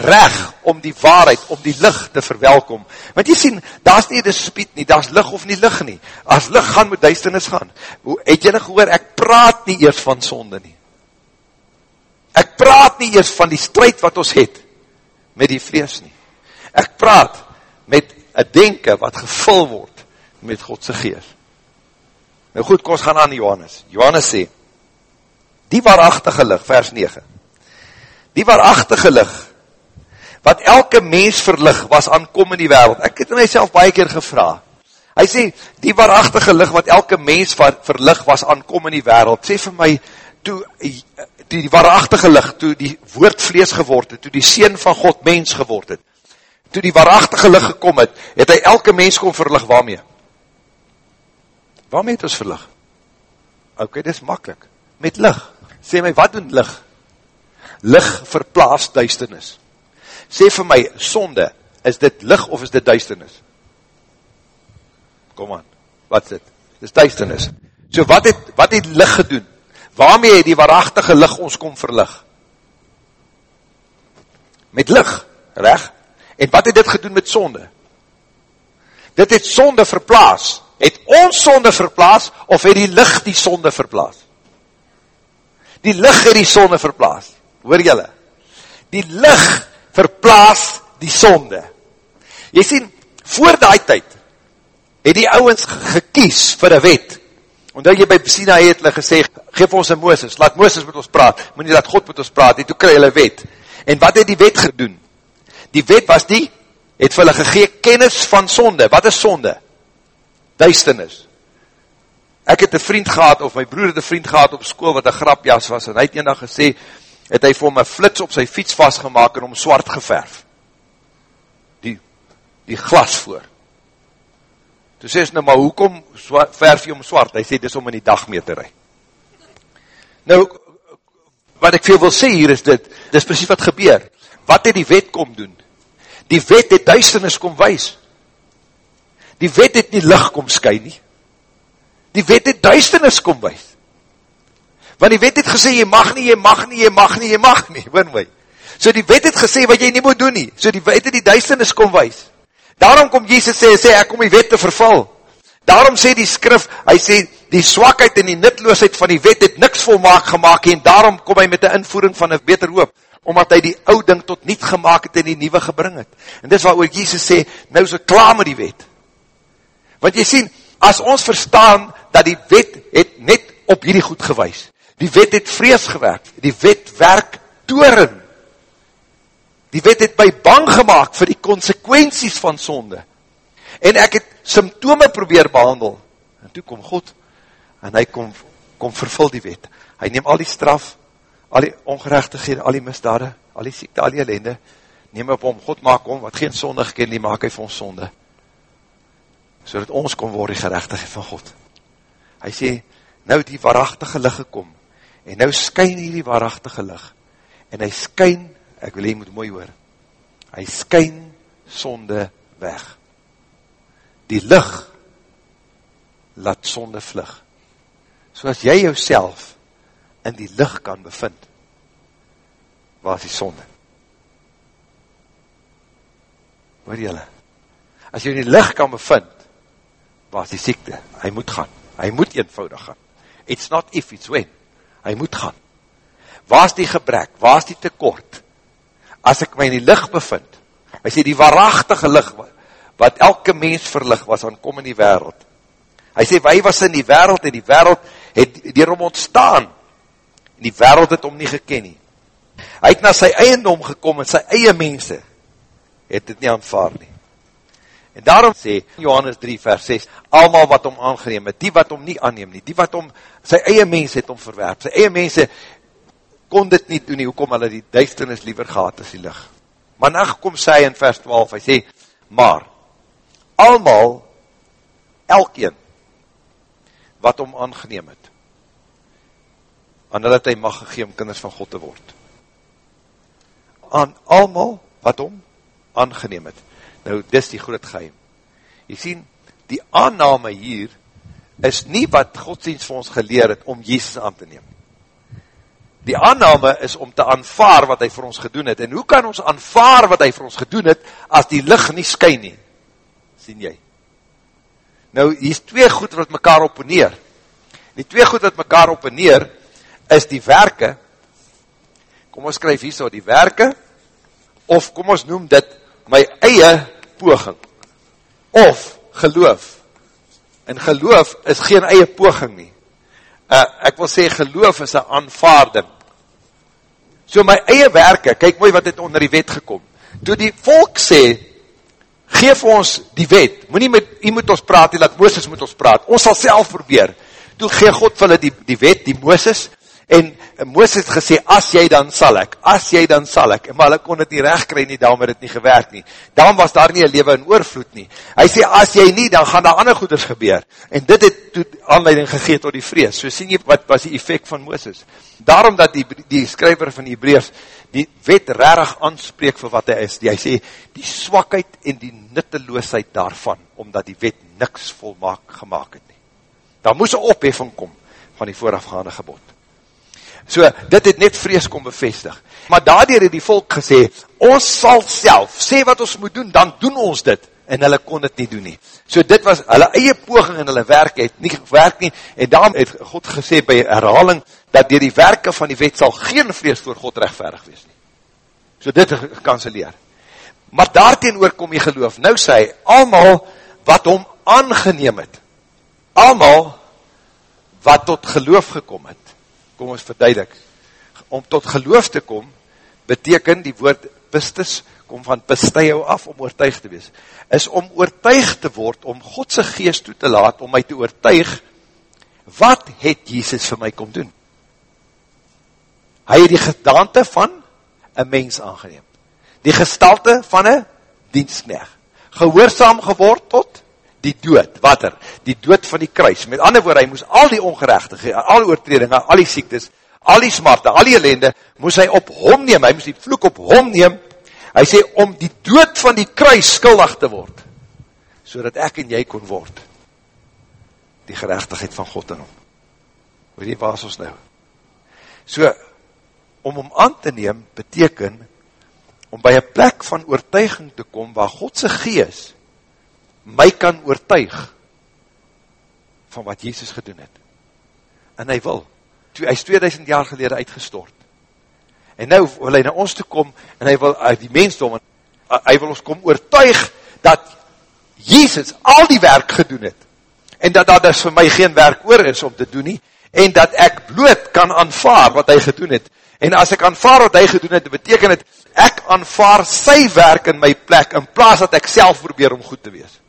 reg, om die waarheid, om die licht te verwelkom. Want jy sien, daar is nie die spiet nie, daar is licht of nie licht nie. As licht gaan, moet duisternis gaan. Het jy nou gehoor, ek praat nie eers van sonde nie. Ek praat nie eers van die strijd wat ons het, met die vlees nie. Ek praat met een denken wat gevul word met Godse geest. Nou goed, kom ons gaan aan Johannes. Johannes sê, die waarachtige licht, vers 9, die waarachtige licht, wat elke mens verlig was aankom in die wereld. Ek het myself baie keer gevra. Hy sê, die waarachtige lig wat elke mens verlig was aankom in die wereld, sê vir my, toe die, die waarachtige lig, toe die woord vlees geword het, toe die Seen van God mens geword het, toe die waarachtige lig gekom het, het hy elke mens kom verlig, waarmee? Waarmee het ons verlig? Ok, dit is makkelijk. Met lig. Sê my, wat doen lig? Lig verplaas duisternis sê vir my, sonde, is dit lig of is dit duisternis? Kom aan, wat is dit? Dit is duisternis. So wat het, wat het lig gedoen? Waarmee het die waarachtige lig ons kom verlig? Met lig, reg? En wat het dit gedoen met sonde? Dit het sonde verplaas. Het ons sonde verplaas, of het die lig die sonde verplaas? Die lig het die sonde verplaas. Hoor jylle? Die lig verplaas die sonde. Jy sien, voor die tyd, het die ouwens gekies vir een wet. Omdat jy by Sina het hulle gesê, geef ons een Mooses, laat Mooses met ons praat, moet nie laat God met ons praat, en toe kry hulle wet. En wat het die wet gedoen? Die wet was die, het vir hulle gegee kennis van sonde. Wat is sonde? Duisternis. Ek het een vriend gehad, of my broer het een vriend gehad op school, wat een grapjas was, en hy het eendag gesê, het hy vir hom een flits op sy fiets vastgemaak en om swart geverf. Die, die glas voor. Toe sê hy nou, maar hoekom verf jy om swart? Hy sê, dis om in die dag mee te rij. Nou, wat ek veel wil sê hier is dit, dis precies wat gebeur. Wat het die wet kom doen? Die wet het duisternis kom wees. Die wet het nie licht kom sky nie. Die wet het duisternis kom wees. Want die wet het gesê, jy mag nie, jy mag nie, jy mag nie, jy mag nie, *laughs* hoor my. So die wet het gesê, wat jy nie moet doen nie. So die wet het die duisternis kom wees. Daarom kom Jesus sê, sê, ek kom die wet te verval. Daarom sê die skrif, hy sê, die swakheid en die nutloosheid van die wet het niks volmaak gemaakt en daarom kom hy met die invoering van een beter hoop, omdat hy die oude ding tot niet gemaakt het en die nieuwe gebring het. En dis wat oor Jesus sê, nou is het klaar met die wet. Want jy sien, as ons verstaan dat die wet het net op hierdie goed gewys, die wet het vrees gewerk, die wet werk toren, die wet het my bang gemaakt vir die consequenties van sonde, en ek het symptome probeer behandel, en toe kom God, en hy kom, kom vervul die wet, hy neem al die straf, al die ongerechtighede, al die misdade, al die siekte, al die ellende, neem op om, God maak om, wat geen sonde geken, die maak hy vir ons sonde, so dat ons kom word die gerechtigheid van God. Hy sê, nou die waarachtige licht gekom, en nou skyn hier die waarachtige licht, en hy skyn, ek wil hy moet mooi hoor, hy skyn sonde weg. Die licht laat sonde vlug. So as jy jouself in die licht kan bevind, waar is die sonde? Hoor jylle? As jy in die licht kan bevind, waar is die siekte? Hy moet gaan. Hy moet eenvoudig gaan. It's not if, it's when. Hy moet gaan. Waar is die gebrek? Waar is die tekort? As ek my in die licht bevind, hy sê die waarachtige licht, wat elke mens verlig was, aan kom in die wereld. Hy sê, wij was in die wereld, en die wereld het hierom ontstaan, en die wereld het om nie geken nie. Hy het na sy eiendom gekom, en sy eie mense, het het nie aanvaard nie. En daarom sê Johannes 3 vers 6, almal wat om aangeneem het, die wat om nie aanneem nie, die wat om, sy eie mense het om verwerp, sy eie mense kon dit nie doen nie, hoekom hulle die duisternis liever gehad as die licht. Maar nou kom sy in vers 12, hy sê, maar, almal, elkeen, wat om aangeneem het, aan hulle het hy mag gegeen om kinders van God te word. Aan almal, wat om aangeneem het. Nou, dis die groot geheim. Jy sien, die aanname hier, is nie wat godsdienst vir ons geleer het, om Jezus aan te neem. Die aanname is om te aanvaar wat hy vir ons gedoen het. En hoe kan ons aanvaar wat hy vir ons gedoen het, as die licht nie skyn nie? Sien jy? Nou, hier is twee goed wat mekaar opponeer. Die twee goed wat mekaar opponeer, is die werke, kom ons skryf hier so, die werke, of kom ons noem dit, my eie poging, of geloof. En geloof is geen eie poging nie. Uh, ek wil sê, geloof is een aanvaarding. So my eie werke, kyk mooi wat het onder die wet gekom. Toe die volk sê, geef ons die wet, moet nie met, jy moet ons praat, jy laat Mooses moet ons praat, ons sal self probeer, toe gee God vir hulle die, die wet, die Mooses, en Mooses het gesê, as jy dan sal ek, as jy dan sal ek, maar hulle kon het nie recht kry nie, daarom het het nie gewerkt nie, daarom was daar nie een leven in oorvloed nie, hy sê, as jy nie, dan gaan daar ander goeders gebeur, en dit het toe aanleiding gegeet tot die vrees, so sien jy, wat was die effect van Mooses, daarom dat die, die skryver van die Hebreërs, die wet rarig aanspreek vir wat hy is, die hy sê, die swakheid en die nutteloosheid daarvan, omdat die wet niks volmaak gemaakt het nie, daar moes een opheffing kom, van die voorafgaande gebod, So, dit het net vrees kom bevestig. Maar daardoor het die volk gesê, ons sal self, sê wat ons moet doen, dan doen ons dit. En hulle kon dit nie doen nie. So dit was, hulle eie poging en hulle werk het nie gewerk nie. En daarom het God gesê by herhaling, dat dier die werke van die wet sal geen vrees voor God rechtverig wees nie. So dit gekanceleer. Maar daarteen oor kom jy geloof. Nou sê hy, almal wat hom aangeneem het, almal wat tot geloof gekom het, kom ons verduidelik, om tot geloof te kom, beteken die woord pistis, kom van pistijou af, om oortuig te wees, is om oortuig te word, om Godse geest toe te laat, om my te oortuig, wat het Jesus vir my kom doen? Hy het die gedaante van een mens aangeneem, die gestalte van een dienstknecht, gehoorzaam geword tot die dood, wat er, die dood van die kruis, met ander woord, hy moes al die ongerechtige, al die oortredinge, al die siektes, al die smarte, al die ellende, moes hy op hom neem, hy moes die vloek op hom neem, hy sê, om die dood van die kruis skuldig te word, so dat ek en jy kon word, die gerechtigheid van God in hom. Weet jy, waar is ons nou? So, om hom aan te neem, beteken, om by een plek van oortuiging te kom, waar Godse geest, my kan oortuig van wat Jesus gedoen het. En hy wil. Toe, hy is 2000 jaar gelede uitgestort. En nou wil hy na ons toe kom, en hy wil uit die mensdom, hy wil ons kom oortuig, dat Jesus al die werk gedoen het, en dat dat dus vir my geen werk oor is om te doen nie, en dat ek bloot kan aanvaar wat hy gedoen het, en as ek aanvaar wat hy gedoen het, beteken het, ek aanvaar sy werk in my plek, in plaas dat ek self probeer om goed te wees.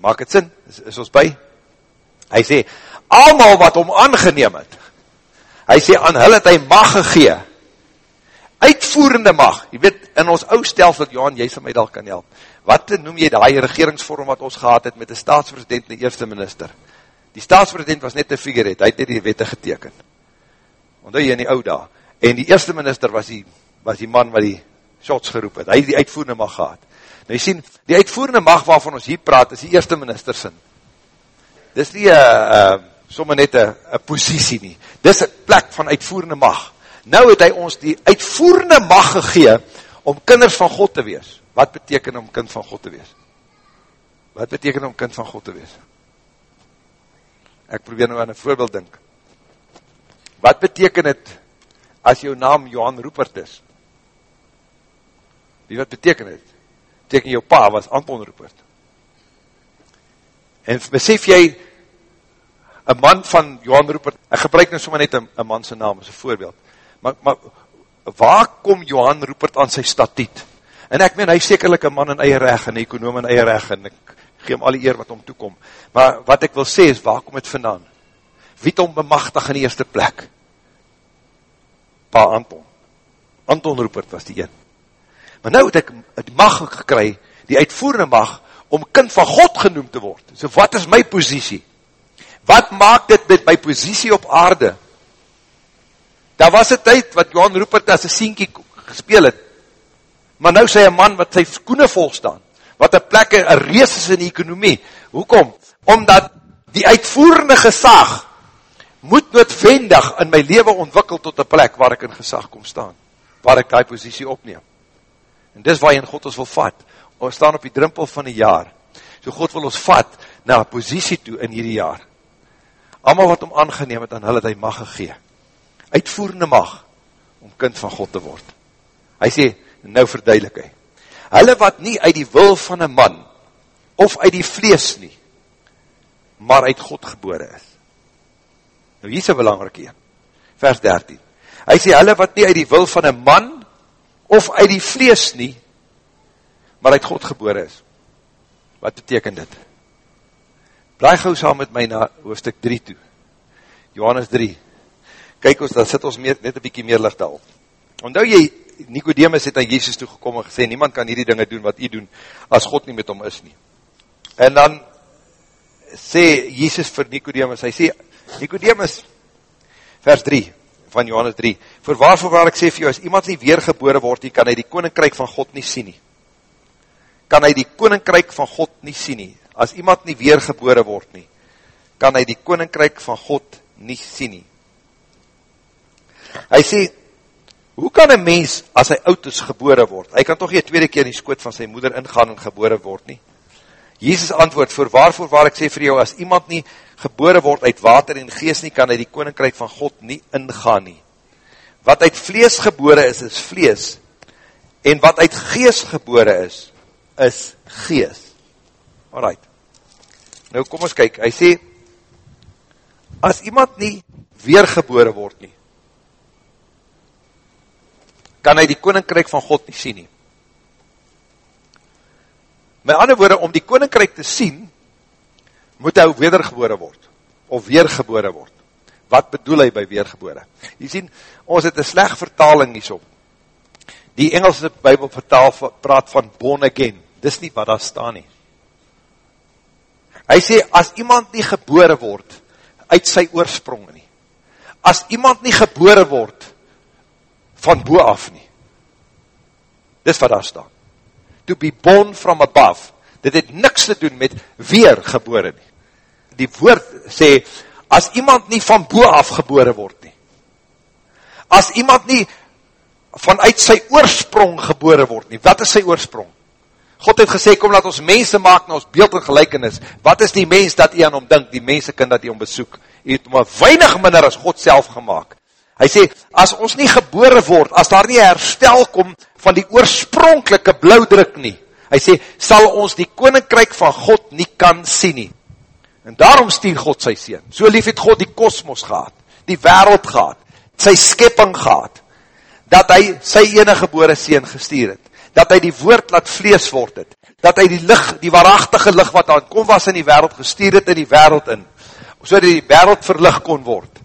Maak het sin? Is, is ons by? Hy sê, allemaal wat om aangeneem het, hy sê, aan hulle het hy mag gegee, uitvoerende mag, jy weet, in ons ou stelsel, Johan, jy sal my daar kan help, wat noem jy die regeringsvorm wat ons gehad het met die staatspresident en die eerste minister? Die staatspresident was net een figurehead, hy het net die wette geteken. Want hy in die ouda. En die eerste minister was die, was die man wat die shots geroep het. Hy het die uitvoerende mag gehad. Nou jy sien, die uitvoerende mag waarvan ons hier praat, is die eerste minister sin. Dis nie, uh, uh, sommer net een posiesie nie. Dis een plek van uitvoerende mag. Nou het hy ons die uitvoerende mag gegee, om kinders van God te wees. Wat beteken om kind van God te wees? Wat beteken om kind van God te wees? Ek probeer nou aan een voorbeeld dink. Wat beteken het, as jou naam Johan Rupert is? Wie wat beteken het? Beteken jou pa was Anton Rupert. En besef jy, een man van Johan Rupert, ek gebruik nou sommer net een, een man sy naam, as een voorbeeld, maar, maar waar kom Johan Rupert aan sy statiet? En ek meen, hy is sekerlik een man in eie reg, en ekonom in eie reg, en ek gee hom al die eer wat om toekom. Maar wat ek wil sê is, waar kom het vandaan? Wie het om bemachtig in die eerste plek? Pa Anton. Anton Rupert was die een. Maar nou het ek die mag gekry, die uitvoerende mag, om kind van God genoemd te word. So wat is my posiesie? Wat maak dit met my posiesie op aarde? Daar was een tyd wat Johan Rupert as een sienkie gespeel het, maar nou sê een man wat sy skoene volstaan, wat een plek, een rees is in die ekonomie. Hoekom? Omdat die uitvoerende gesag moet noodwendig in my leven ontwikkel tot een plek waar ek in gesag kom staan, waar ek die posiesie opneem. En dis waar jy in God ons wil vat. Ons staan op die drimpel van die jaar. So God wil ons vat na een posiesie toe in hierdie jaar. Allemaal wat om aangeneem het aan hulle die mag gegee. Uitvoerende mag om kind van God te word. Hy sê, nou verduidelik hy hulle wat nie uit die wil van een man, of uit die vlees nie, maar uit God gebore is. Nou hier is een belangrike een, vers 13. Hy sê, hulle wat nie uit die wil van een man, of uit die vlees nie, maar uit God gebore is. Wat beteken dit? Blaai gauw saam met my na hoofdstuk 3 toe. Johannes 3. Kijk ons, dan sit ons meer, net een bykie meer licht daarop. Ondou jy, Nicodemus het aan Jezus toegekom en gesê, niemand kan hierdie dinge doen wat hy doen, as God nie met hom is nie. En dan sê Jezus vir Nicodemus, hy sê, Nicodemus, vers 3 van Johannes 3, voor waarvoor waar ek sê vir jou, as iemand nie weergebore word kan hy die koninkryk van God nie sien nie. Kan hy die koninkryk van God nie sien nie. As iemand nie weergebore word nie, kan hy die koninkryk van God nie sien nie. Hy sê, Hoe kan een mens, as hy oud is, gebore word? Hy kan toch nie tweede keer in die skoot van sy moeder ingaan en gebore word nie. Jezus antwoord, voor waarvoor waar ek sê vir jou, as iemand nie gebore word uit water en geest nie, kan hy die koninkryk van God nie ingaan nie. Wat uit vlees gebore is, is vlees. En wat uit geest gebore is, is geest. Alright. Nou kom ons kyk, hy sê, as iemand nie weergebore word nie, kan hy die koninkryk van God nie sien nie. Met ander woorde, om die koninkryk te sien, moet hy wedergebore word, of weergebore word. Wat bedoel hy by weergebore? Jy sien, ons het een sleg vertaling nie so. Die Engelse bybel vertaal, praat van born again, dis nie wat daar staan nie. Hy sê, as iemand nie gebore word, uit sy oorsprong nie, as iemand nie gebore word, van boe af nie. Dis wat daar staan. To be born from above. Dit het niks te doen met weer gebore nie. Die woord sê, as iemand nie van boe af gebore word nie, as iemand nie vanuit sy oorsprong gebore word nie, wat is sy oorsprong? God het gesê, kom laat ons mense maak na ons beeld en gelijkenis. Wat is die mens dat jy aan hom dink, die mense kind dat jy hom besoek? Jy het hom weinig minder as God self gemaakt. Hy sê, as ons nie gebore word, as daar nie herstel kom van die oorspronkelike blauwdruk nie, hy sê, sal ons die koninkryk van God nie kan sien nie. En daarom stuur God sy sien. So lief het God die kosmos gehad, die wereld gehad, sy skepping gehad, dat hy sy enige gebore sien gestuur het, dat hy die woord laat vlees word het, dat hy die licht, die waarachtige licht wat aan kom was in die wereld, gestuur het in die wereld in, so dat die wereld verlicht kon word.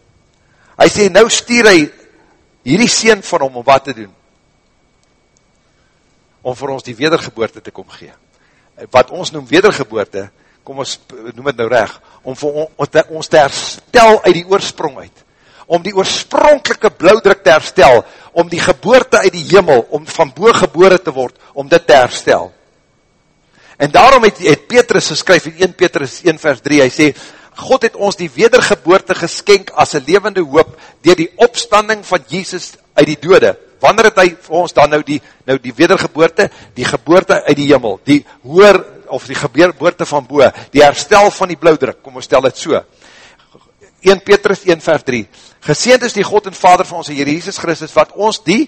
Hy sê, nou stuur hy hierdie sien van hom om wat te doen? Om vir ons die wedergeboorte te kom gee. Wat ons noem wedergeboorte, kom ons noem het nou reg, om vir ons te herstel uit die oorsprong uit. Om die oorspronkelike blauwdruk te herstel, om die geboorte uit die hemel, om van boe gebore te word, om dit te herstel. En daarom het, het Petrus geskryf in 1 Petrus 1 vers 3, hy sê, God het ons die wedergeboorte geskenk as een levende hoop dier die opstanding van Jesus uit die dode. Wanneer het hy vir ons dan nou die, nou die wedergeboorte, die geboorte uit die hemel, die hoor, of die geboorte van boe, die herstel van die blauwdruk, kom ons stel het so. 1 Petrus 1 vers 3, geseend is die God en Vader van ons Heer Jesus Christus, wat ons die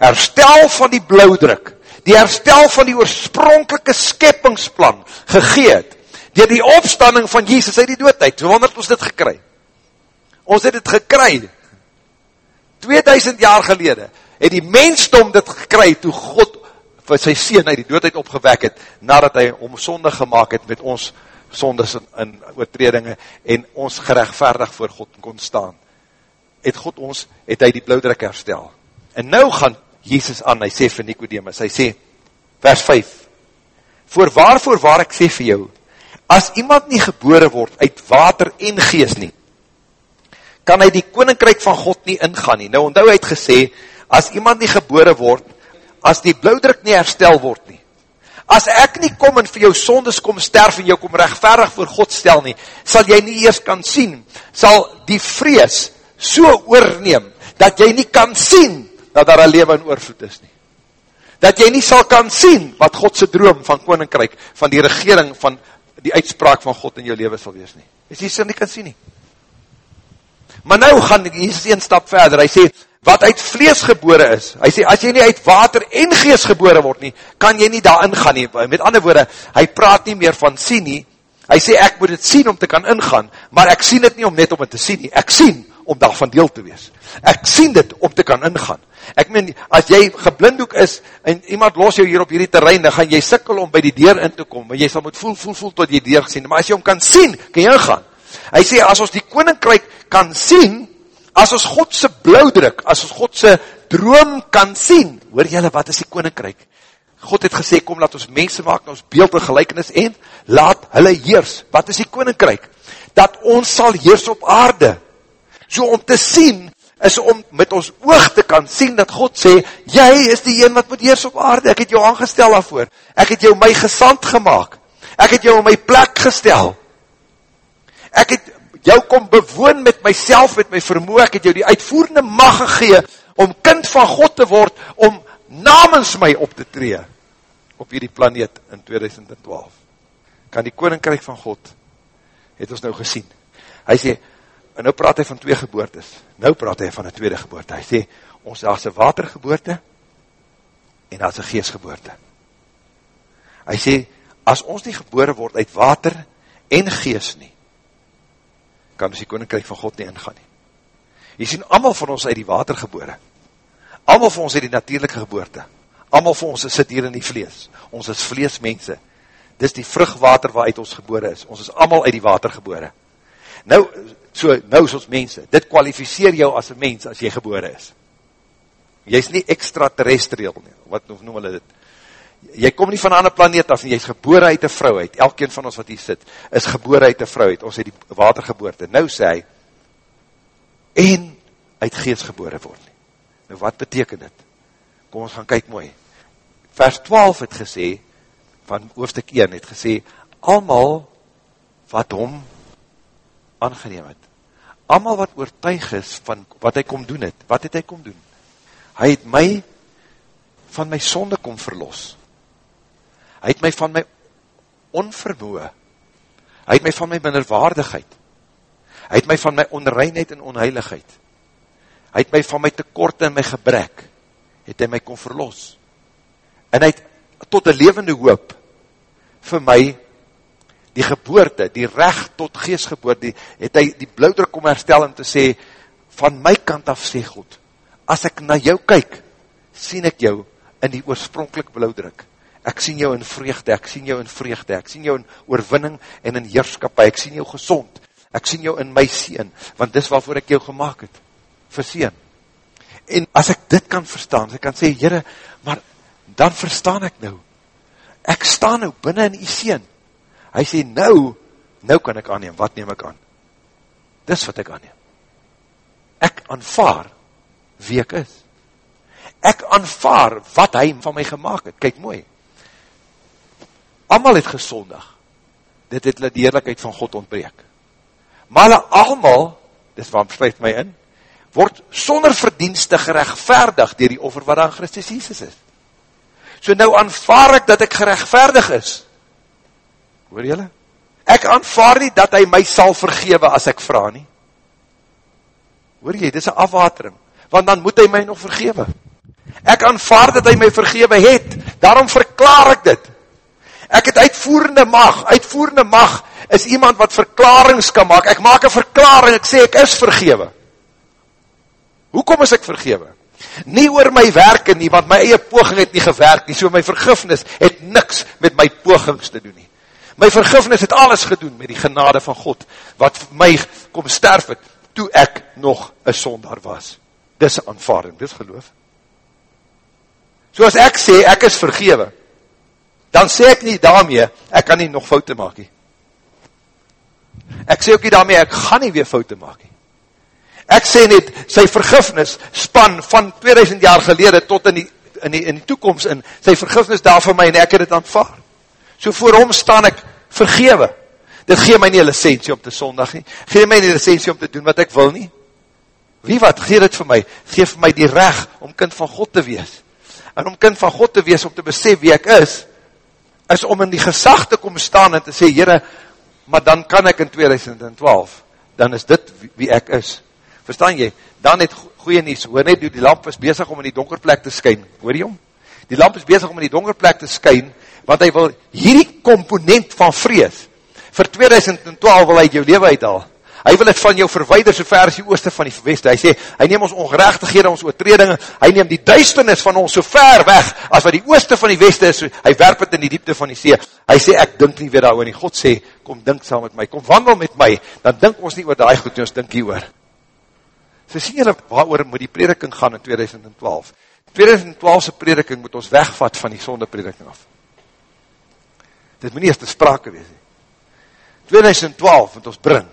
herstel van die blauwdruk, die herstel van die oorspronkelike skeppingsplan gegeet, dier die opstanding van Jesus uit die doodheid, so wanneer het ons dit gekry? Ons het dit gekry, 2000 jaar gelede, het die mensdom dit gekry, toe God vir sy sien uit die doodheid opgewek het, nadat hy om sonde gemaakt het met ons sondes en, oortredinge, en ons gerechtvaardig voor God kon staan. Het God ons, het hy die blauwdruk herstel. En nou gaan Jesus aan, hy sê vir Nicodemus, hy sê, vers 5, voor waarvoor waar ek sê vir jou, as iemand nie gebore word uit water en gees nie, kan hy die koninkryk van God nie ingaan nie. Nou onthou hy het gesê, as iemand nie gebore word, as die blauwdruk nie herstel word nie, as ek nie kom en vir jou sondes kom sterf en jou kom rechtverig voor God stel nie, sal jy nie eers kan sien, sal die vrees so oorneem, dat jy nie kan sien, dat daar een leven in oorvoet is nie. Dat jy nie sal kan sien, wat Godse droom van koninkryk, van die regering, van die uitspraak van God in jou leven sal wees nie. Is jy sin nie kan sien nie. Maar nou gaan Jesus een stap verder, hy sê, wat uit vlees gebore is, hy sê, as jy nie uit water en gees gebore word nie, kan jy nie daar ingaan nie. Met ander woorde, hy praat nie meer van sien nie, hy sê, ek moet het sien om te kan ingaan, maar ek sien het nie om net om het te sien nie, ek sien om daarvan deel te wees. Ek sien dit om te kan ingaan. Ek meen, as jy geblindhoek is, en iemand los jou hier op hierdie terrein, dan gaan jy sikkel om by die deur in te kom, maar jy sal moet voel, voel, voel, tot jy deur gesien, maar as jy hom kan sien, kan jy ingaan. Hy sê, as ons die koninkryk kan sien, as ons Godse blauwdruk, as ons Godse droom kan sien, hoor jylle, wat is die koninkryk? God het gesê, kom laat ons mense maak, ons beeld en gelijkenis, en laat hulle heers. Wat is die koninkryk? Dat ons sal heers op aarde. So om te sien, is om met ons oog te kan sien dat God sê, jy is die een wat moet heers op aarde, ek het jou aangestel daarvoor, ek het jou my gesand gemaakt, ek het jou in my plek gestel, ek het jou kom bewoon met myself, met my vermoe, ek het jou die uitvoerende mag gegee, om kind van God te word, om namens my op te tree, op hierdie planeet in 2012. Kan die koninkryk van God, het ons nou gesien. Hy sê, En nou praat hy van twee geboortes. Nou praat hy van een tweede geboorte. Hy sê, ons daar is een watergeboorte en daar is een geestgeboorte. Hy sê, as ons nie gebore word uit water en geest nie, kan ons die koninkryk van God nie ingaan nie. Jy sien, allemaal van ons uit die water gebore. Allemaal van ons uit die natuurlijke geboorte. Allemaal van ons sit hier in die vlees. Ons is vleesmense. Dis die vrugwater waaruit ons gebore is. Ons is allemaal uit die water gebore. Nou, so, nou is ons mense, dit kwalificeer jou as een mens, as jy gebore is. Jy is nie extraterrestrial nie, wat noem hulle dit? Jy kom nie van een ander planeet af, jy is gebore uit een vrou uit, elkeen van ons wat hier sit, is gebore uit een vrou uit, ons het die watergeboorte. Nou sê hy, en uit geest gebore word nie. Nou wat beteken dit? Kom ons gaan kyk mooi. Vers 12 het gesê, van hoofdstuk 1 het gesê, allemaal wat hom aangeneem het. Amal wat oortuig is van wat hy kom doen het, wat het hy kom doen? Hy het my van my sonde kom verlos. Hy het my van my onvermoe, hy het my van my minderwaardigheid, hy het my van my onreinheid en onheiligheid, hy het my van my tekorte en my gebrek, het hy my kon verlos, en hy het tot een levende hoop, vir my, die geboorte, die recht tot geestgeboorte, het hy die blauwdruk om herstel en te sê, van my kant af sê God, as ek na jou kyk, sien ek jou in die oorspronkelijk blauwdruk, ek sien jou in vreugde, ek sien jou in vreugde, ek sien jou in oorwinning en in heerskapie, ek sien jou gezond, ek sien jou in my sien, want dis waarvoor ek jou gemaakt het, vir sien. En as ek dit kan verstaan, as ek kan sê, Heere, maar dan verstaan ek nou, ek sta nou binnen in die sien, hy sê, nou, nou kan ek aanneem, wat neem ek aan? Dis wat ek aanneem. Ek aanvaar wie ek is. Ek aanvaar wat hy van my gemaakt het. Kijk mooi, Amal het gesondig. Dit het die heerlijkheid van God ontbreek. Maar hulle allemaal, dit waarom spuit my in, word sonder verdienste gerechtvaardig dier die offer wat aan Christus Jesus is. So nou aanvaar ek dat ek gerechtvaardig is. Hoor jylle? Ek aanvaar nie dat hy my sal vergewe as ek vraag nie. Hoor jy, dit is een afwatering, want dan moet hy my nog vergewe. Ek aanvaar dat hy my vergewe het, daarom verklaar ek dit. Ek het uitvoerende mag, uitvoerende mag is iemand wat verklarings kan maak, ek maak een verklaring, ek sê ek is vergewe. Hoekom is ek vergewe? Nie oor my werke nie, want my eie poging het nie gewerk nie, so my vergifnis het niks met my pogings te doen nie. My vergifnis het alles gedoen met die genade van God, wat my kom sterf het, toe ek nog een sonder was. Dis aanvaarding, dis geloof. So as ek sê, ek is vergewe, dan sê ek nie daarmee, ek kan nie nog foute maak nie. Ek sê ook nie daarmee, ek gaan nie weer foute maak nie. Ek sê net, sy vergifnis span van 2000 jaar gelede tot in die, in die, in die toekomst in, sy vergifnis daar vir my en ek het het aanvaard. So voor hom staan ek vergewe. Dit gee my nie licentie om te sondag nie. Gee my nie licentie om te doen wat ek wil nie. Wie wat, gee dit vir my. Geef my die reg om kind van God te wees. En om kind van God te wees, om te besef wie ek is, is om in die gezag te kom staan en te sê, Heere, maar dan kan ek in 2012, dan is dit wie ek is. Verstaan jy? Dan het goeie nies, hoor net, die lamp is bezig om in die donker plek te skyn, hoor jy om? Die lamp is bezig om in die donker plek te skyn, want hy wil hierdie component van vrees, vir 2012 wil hy jou leven uithaal, Hy wil het van jou verweider so ver as die ooste van die weste. Hy sê, hy neem ons ongerechtighede, ons oortredinge, hy neem die duisternis van ons so ver weg, as wat die ooste van die weste is, hy werp het in die diepte van die see. Hy sê, ek dink nie weer daar oor nie. God sê, kom dink saam met my, kom wandel met my, dan dink ons nie oor die goed, ons dink hier oor. So sien julle, waar oor moet die prediking gaan in 2012? 2012se prediking moet ons wegvat van die sonde prediking af. Dit moet nie eens te sprake wees. 2012 moet ons bring,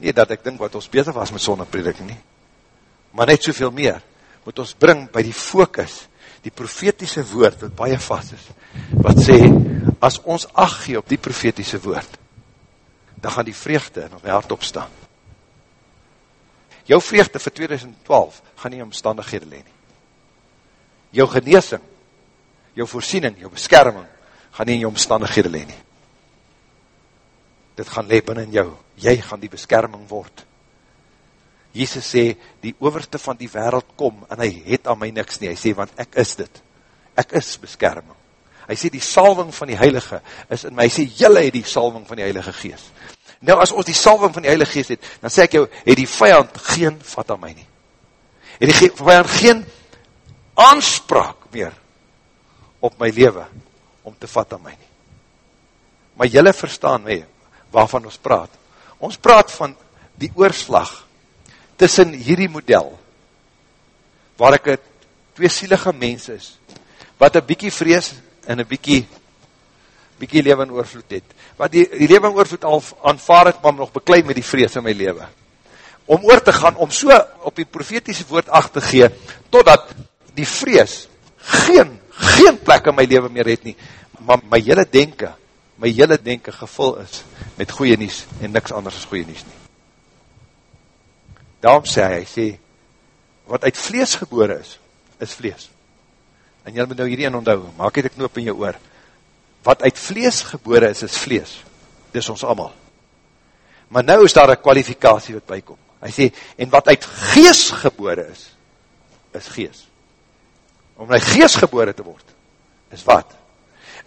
nie dat ek dink wat ons beter was met sonnepredikking nie, maar net soveel meer, moet ons bring by die focus, die profetiese woord, wat baie vast is, wat sê, as ons acht gee op die profetiese woord, dan gaan die vreugde in my hart opstaan. Jou vreugde vir 2012 gaan nie omstandighede leen nie. Jou geneesing, jou voorsiening, jou beskerming, gaan nie in jou omstandighede leen nie dit gaan le binnen jou, jy gaan die beskerming word. Jesus sê, die overste van die wereld kom, en hy het aan my niks nie, hy sê, want ek is dit, ek is beskerming. Hy sê, die salving van die heilige is in my, hy sê, jylle het die salving van die heilige geest. Nou, as ons die salving van die heilige geest het, dan sê ek jou, het die vijand geen vat aan my nie. Het die vijand geen aanspraak meer op my leven, om te vat aan my nie. Maar jylle verstaan, mee, waarvan ons praat. Ons praat van die oorslag tussen hierdie model, waar ek het twee sielige mens is, wat een bykie vrees en een bykie, bykie leven in oorvloed het. Wat die, die leven in oorvloed al aanvaard het, maar nog beklein met die vrees in my leven. Om oor te gaan, om so op die profetiese woord acht te gee, totdat die vrees geen, geen plek in my leven meer het nie, maar my hele denken my hele denken gevul is met goeie nies en niks anders as goeie nies nie. Daarom sê hy, hy sê, wat uit vlees gebore is, is vlees. En jy moet nou hierdie onthou, maak het ek knoop in jou oor. wat uit vlees gebore is, is vlees. Dis ons allemaal. Maar nou is daar een kwalifikatie wat bykom. Hy sê, en wat uit gees gebore is, is gees. Om uit gees gebore te word, is wat?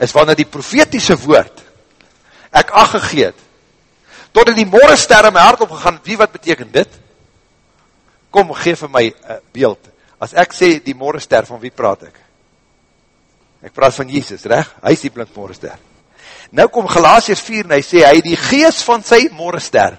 Is wanneer die profetiese woord, ek aggegeet, tot in die morgenster in my hart opgegaan, wie wat beteken dit? Kom, geef vir my uh, beeld. As ek sê die morgenster, van wie praat ek? Ek praat van Jesus, reg? Hy is die blink morgenster. Nou kom Galatius 4 en hy sê, hy die geest van sy morgenster,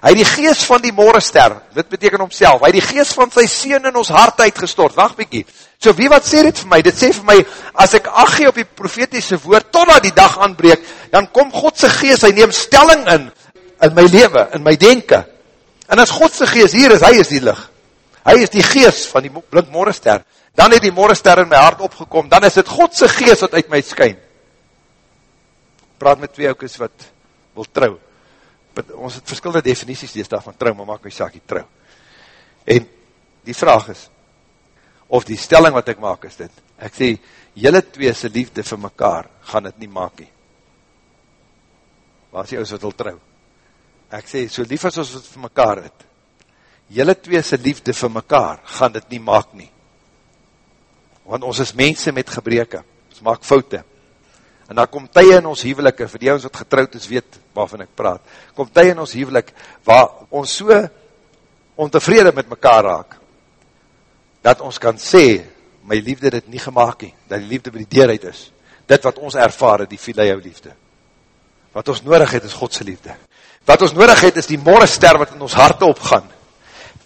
hy die geest van die morgenster, dit beteken homself, hy die geest van sy sien in ons hart uitgestort, wacht bykie, so wie wat sê dit vir my, dit sê vir my, as ek ag gee op die profetiese woord, totdat die dag aanbreek, dan kom Godse geest, hy neem stelling in, in my leven, in my denken, en as Godse geest hier is, hy is die licht, hy is die geest van die blink morgenster, dan het die morgenster in my hart opgekom, dan is het Godse geest wat uit my skyn, praat met twee oukes wat wil trou. Ons het verskilde definities dees daarvan trou, maar maak my saakie trou. En die vraag is, of die stelling wat ek maak is dit, ek sê, jylle twee se liefde vir mekaar, gaan het nie maak nie. Waar is die ous wat wil trou? Ek sê, so lief as ons wat vir mekaar het, jylle twee se liefde vir mekaar, gaan het nie maak nie. Want ons is mense met gebreke, ons maak foute, En daar kom tye in ons huwelike, vir die ons wat getrouwd is weet waarvan ek praat, kom tye in ons huwelik, waar ons so ontevrede met mekaar raak, dat ons kan sê, my liefde dit nie gemaakt nie, dat die liefde by die deurheid is, dit wat ons ervare, die filet jou liefde. Wat ons nodig het is Godse liefde. Wat ons nodig het is die morgenster wat in ons harte opgaan.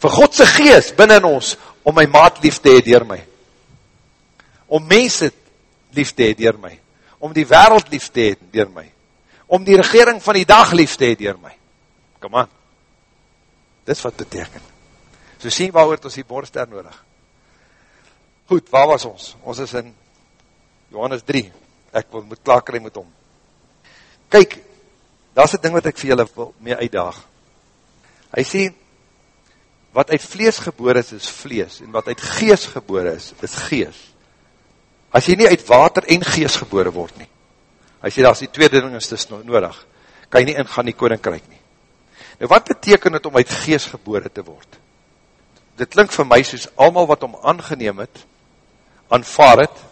Vir Godse geest binnen ons, om my maat lief te hee dier my. Om mense lief te hee dier my om die wereld lief te hee door my, om die regering van die dag lief te hee door my. Kom aan. Dis wat beteken. So sien waar hoort ons die borster nodig. Goed, waar was ons? Ons is in Johannes 3. Ek wil moet klaar met hom. Kyk, daar is die ding wat ek vir julle wil mee uitdaag. Hy sê, wat uit vlees geboor is, is vlees, en wat uit gees geboor is, is gees as jy nie uit water en gees gebore word nie, as jy daar as die tweede ding is dus nodig, kan jy nie ingaan die koninkryk nie. Nou wat beteken het om uit gees gebore te word? Dit klink vir my soos allemaal wat om aangeneem het, aanvaar het,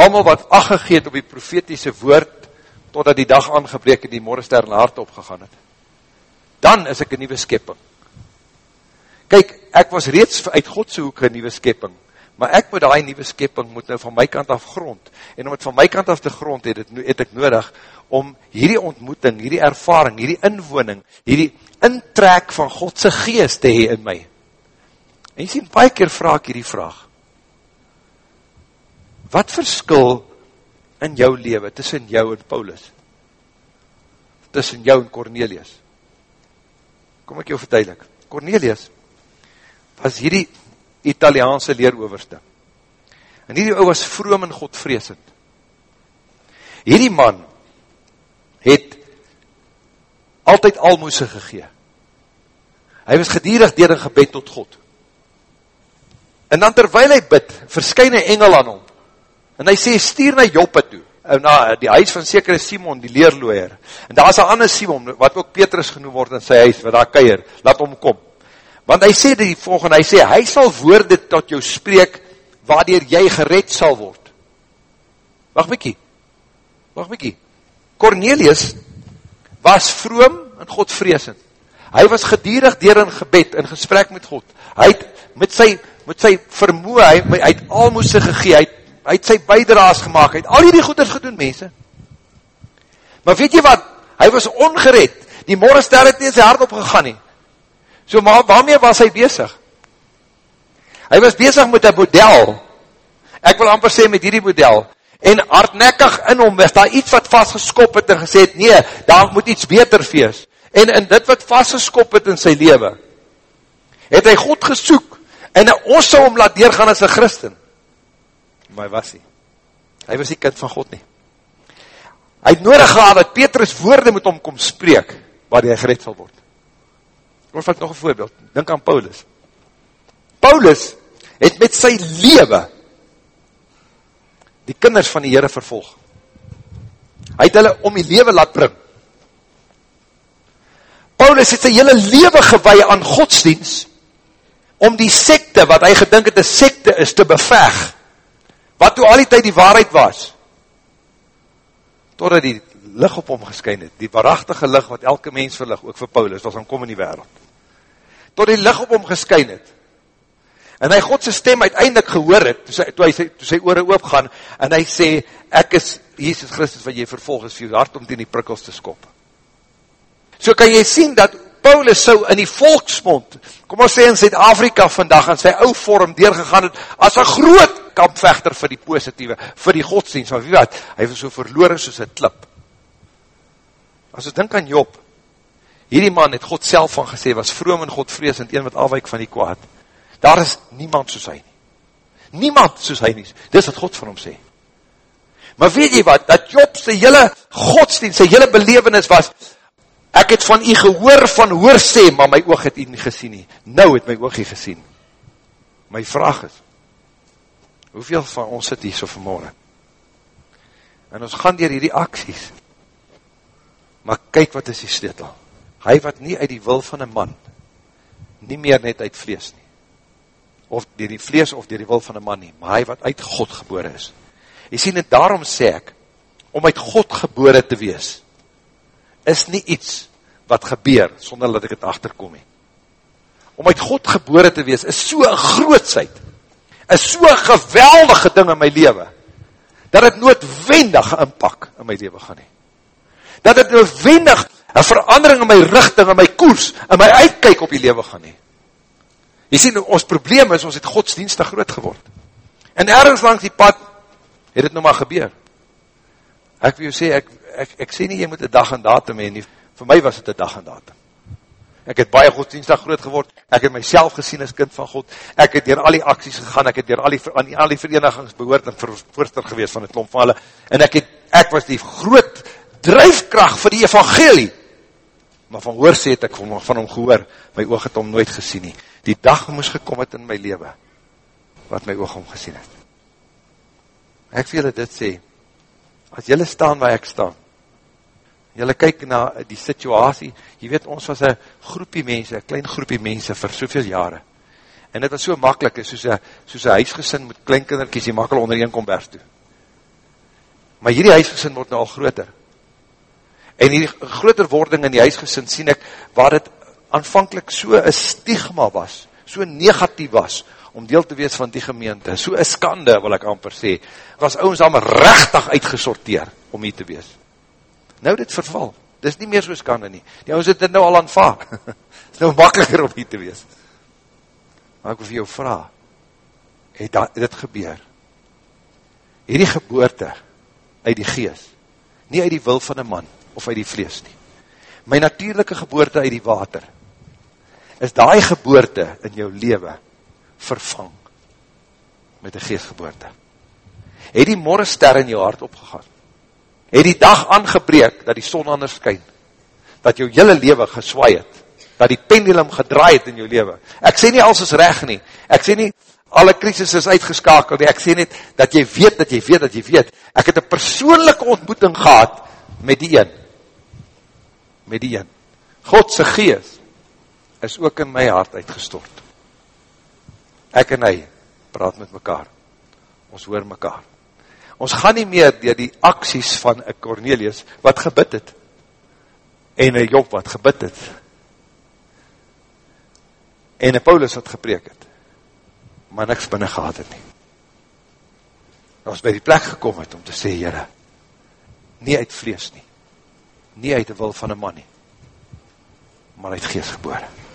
allemaal wat aggegeet op die profetiese woord, totdat die dag aangebreek en die morgenster in hart opgegaan het. Dan is ek een nieuwe skepping. Kijk, ek was reeds uit Godse hoek een nieuwe skepping, maar ek moet die nieuwe skepping moet nou van my kant af grond, en om het van my kant af te grond het, het, het ek nodig, om hierdie ontmoeting, hierdie ervaring, hierdie inwoning, hierdie intrek van Godse geest te hee in my. En jy sien, paie keer vraag ek hierdie vraag, wat verskil in jou leven, tussen jou en Paulus, tussen jou en Cornelius, kom ek jou verduidelik, Cornelius, was hierdie Italiaanse leeroverste. En hierdie ou was vroom en godvreesend. Hierdie man het altyd almoese gegee. Hy was gedierig dier een gebed tot God. En dan terwijl hy bid, verskyn een engel aan hom. En hy sê, stuur na Joppe toe, na die huis van sekere Simon, die leerlooier. En daar is een ander Simon, wat ook Petrus genoem word in sy huis, wat daar keier, laat hom kom. Want hy sê die volgende, hy sê, hy sal woorde tot jou spreek, waardoor jy gered sal word. Wacht mykie, wacht mykie. Cornelius was vroom en godvreesend. Hy was gedierig dier in gebed, in gesprek met God. Hy het met sy, met sy vermoe, hy, hy het almoese gegee, hy het, hy het sy bijdraas gemaakt, hy het al die goeders gedoen, mense. Maar weet jy wat, hy was ongered, die morgenster het nie in sy hart opgegaan nie. So maar waarmee was hy bezig? Hy was bezig met een model. Ek wil amper sê met hierdie model. En hardnekkig in hom is daar iets wat vastgeskop het en gesê het, nee, daar moet iets beter wees. En in dit wat vastgeskop het in sy leven, het hy God gesoek, en ons sal hom laat deurgaan as een christen. Maar hy was nie. Hy was die kind van God nie. Hy het nodig gehad dat Petrus woorde met hom kom spreek, waar hy gered sal word. Ons vat nog een voorbeeld, denk aan Paulus. Paulus het met sy lewe die kinders van die Heere vervolg. Hy het hulle om die lewe laat bring. Paulus het sy hele lewe gewaai aan godsdienst, om die sekte, wat hy gedink het een sekte is, te beveg, wat toe al die tyd die waarheid was, totdat die lig op hom geskyn het, die waarachtige lig wat elke mens verlig, ook vir Paulus, was aan kom in die wereld, tot die lig op hom geskyn het, en hy Godse stem uiteindelik gehoor het, toe sy, toe hy, toe sy oore oopgaan, en hy sê, ek is Jesus Christus wat jy vervolg is, vir jou hart om die prikkels te skop. So kan jy sien dat Paulus sou in die volksmond, kom ons sê in Zuid-Afrika vandag, in sy ou vorm deurgegaan het, as een groot kampvechter vir die positieve, vir die godsdienst, maar wie wat, hy was so verloren soos een klip. As ons denk aan Job, hierdie man het God self van gesê, was vroom en God vrees, en een wat afwijk van die kwaad. Daar is niemand soos hy nie. Niemand soos hy nie. Dis wat God van hom sê. Maar weet jy wat, dat Job sy hele godsdienst, sy hele belevenis was, ek het van u gehoor van hoor sê, maar my oog het u nie gesien nie. Nou het my oog nie gesien. My vraag is, hoeveel van ons sit hier so vanmorgen? En ons gaan dier hierdie acties, maar kyk wat is die sleutel. Hy wat nie uit die wil van een man, nie meer net uit vlees nie, of dier die vlees of dier die wil van een man nie, maar hy wat uit God gebore is. Jy sien, en daarom sê ek, om uit God gebore te wees, is nie iets wat gebeur, sonder dat ek het achterkom he. Om uit God gebore te wees, is so een grootsheid, is so een geweldige ding in my leven, dat het noodwendig inpak in my leven gaan hee. Dat het noodwendig een verandering in my richting, in my koers, in my uitkijk op die leven gaan hee. Jy sien, ons probleem is, ons het godsdienstig groot geword. En ergens langs die pad, het het nou maar gebeur. Ek wil jou sê, ek, ek, ek sê nie, jy moet een dag en datum heen nie, vir my was het een dag en datum. Ek het baie godsdienstig groot geword, ek het myself gesien as kind van God, ek het dier al die acties gegaan, ek het dier al die, al die verenigings behoort en voorster gewees van het klomp van hulle, en ek het, ek was die groot drijfkracht vir die evangelie, maar van hoorse het ek van, van hom gehoor, my oog het hom nooit gesien nie, die dag moes gekom het in my leven, wat my oog hom gesien het. Ek wil dit sê, as jylle staan waar ek staan, jylle kyk na die situasie, jy weet, ons was een groepie mense, een klein groepie mense vir soveel jare, en dit was so makkelijk, soos een, soos een huisgesin met kleinkinderkies, die makkelijk onder een kombers toe. Maar hierdie huisgesin word nou al groter, en die groter wording in die huisgesin sien ek, waar het aanvankelijk so een stigma was, so negatief was, om deel te wees van die gemeente, so een skande, wil ek amper sê, was ons allemaal rechtig uitgesorteer, om hier te wees. Nou dit verval, dit is nie meer so skande nie, die ons het dit nou al aanvaar, het *laughs* is nou makkeliker om hier te wees. Maar ek wil vir jou vraag, het, dit gebeur? Hierdie geboorte, uit die gees, nie uit die wil van een man, of uit die vlees nie. My natuurlijke geboorte uit die water, is die geboorte in jou leven, vervang met die geestgeboorte. Het die morgenster in jou hart opgegaan? Het die dag aangebreek dat die son anders skyn? Dat jou hele leven geswaai het? Dat die pendulum gedraai het in jou leven? Ek sê nie alles is recht nie. Ek sê nie alle krisis is uitgeskakeld nie. Ek sê net dat jy weet, dat jy weet, dat jy weet. Ek het een persoonlijke ontmoeting gehad met die een. Met die een. Godse geest is ook in my hart uitgestort ek en hy praat met mekaar, ons hoor mekaar, ons gaan nie meer dier die acties van een Cornelius wat gebid het, en een Job wat gebid het, en een Paulus wat gepreek het, maar niks binnen gehad het nie. Ons by die plek gekom het om te sê, Heere, nie uit vlees nie, nie uit die wil van een man nie, maar uit geest geboren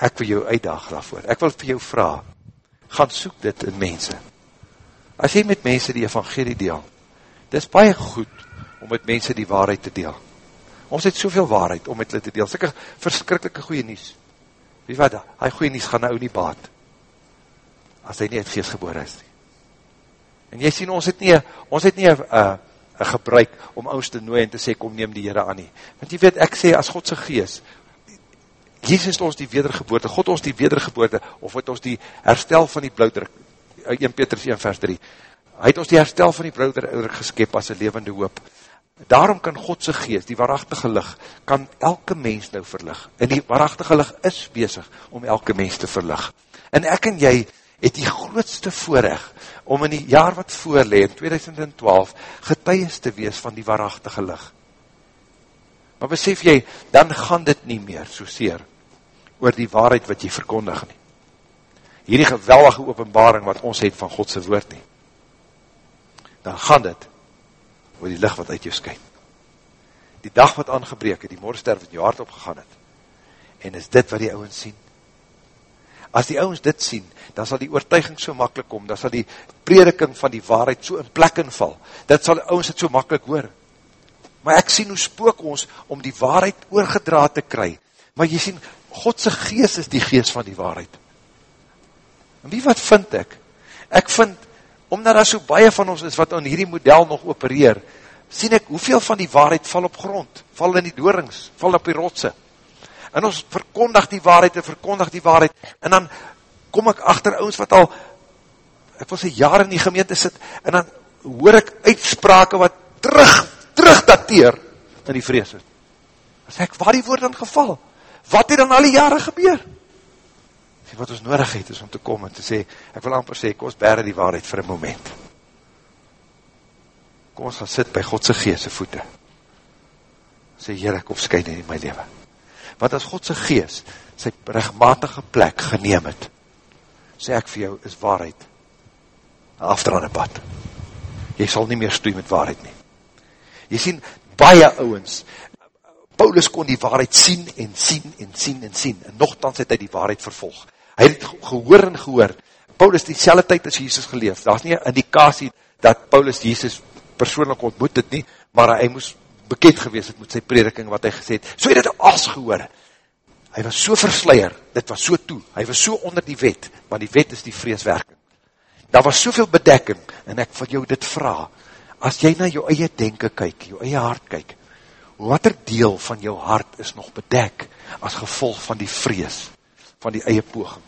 ek wil jou uitdag daarvoor, ek wil vir jou vraag, gaan soek dit in mense, as jy met mense die evangelie deel, dit is baie goed om met mense die waarheid te deel, ons het soveel waarheid om met hulle te deel, sikke verskrikkelike goeie nies, wie wat, hy goeie nies gaan nou nie baat, as hy nie het geest geboor is en jy sien, ons het nie, ons het nie, uh, gebruik om ons te nooi en te sê, kom neem die Heere aan nie. Want jy weet, ek sê, as Godse geest, Jesus het ons die wedergeboorte, God ons die wedergeboorte, of het ons die herstel van die blauwdruk, 1 Petrus 1 vers 3, Hy het ons die herstel van die brouder geskep as een levende hoop. Daarom kan Godse geest, die waarachtige licht, kan elke mens nou verlig. En die waarachtige licht is bezig om elke mens te verlig. En ek en jy het die grootste voorrecht om in die jaar wat voorlee, in 2012, getuies te wees van die waarachtige licht. Maar besef jy, dan gaan dit nie meer so seer oor die waarheid wat jy verkondig nie. Hierdie geweldige openbaring wat ons het van Godse woord nie. Dan gaan dit oor die licht wat uit jou skyn. Die dag wat aangebreek het, die morgensterf in jou hart opgegaan het. En is dit wat die ouwens sien? As die ouwens dit sien, dan sal die oortuiging so makkelijk kom, dan sal die prediking van die waarheid so in plek inval. Dat sal die ouwens het so makkelijk hoor. Maar ek sien hoe spook ons om die waarheid oorgedra te kry. Maar jy sien, Godse gees is die gees van die waarheid. En wie wat vind ek? Ek vind, omdat daar so baie van ons is wat aan hierdie model nog opereer, sien ek hoeveel van die waarheid val op grond, val in die doorings, val op die rotse. En ons verkondig die waarheid en verkondig die waarheid, en dan kom ek achter ons wat al, ek wil sê jaar in die gemeente sit, en dan hoor ek uitsprake wat terug terugdateer in die vrees is. Dan sê ek, waar die woord dan geval? Wat het dan al die jare gebeur? Sê, wat ons nodig het is om te kom en te sê, ek wil amper sê, kom ons bere die waarheid vir een moment. Kom ons gaan sit by Godse geese voete. Sê, Heer, ek opskyde in my leven. Want as Godse gees sy rechtmatige plek geneem het, sê ek vir jou, is waarheid een afdraande pad. Jy sal nie meer stoei met waarheid nie. Jy sien, baie ouwens, Paulus kon die waarheid sien en sien en sien en sien, en nogthans het hy die waarheid vervolg. Hy het gehoor en gehoor, Paulus die selle tyd as Jesus geleef, daar is nie een indikatie dat Paulus Jesus persoonlijk ontmoet het nie, maar hy moes bekend gewees het met sy prediking wat hy gesê het, so het het als gehoor, hy was so versleier, dit was so toe, hy was so onder die wet, want die wet is die vreeswerking. Daar was soveel bedekking, en ek van jou dit vraag, as jy na jou eie denken kyk, jou eie hart kyk, wat er deel van jou hart is nog bedek, as gevolg van die vrees, van die eie poging.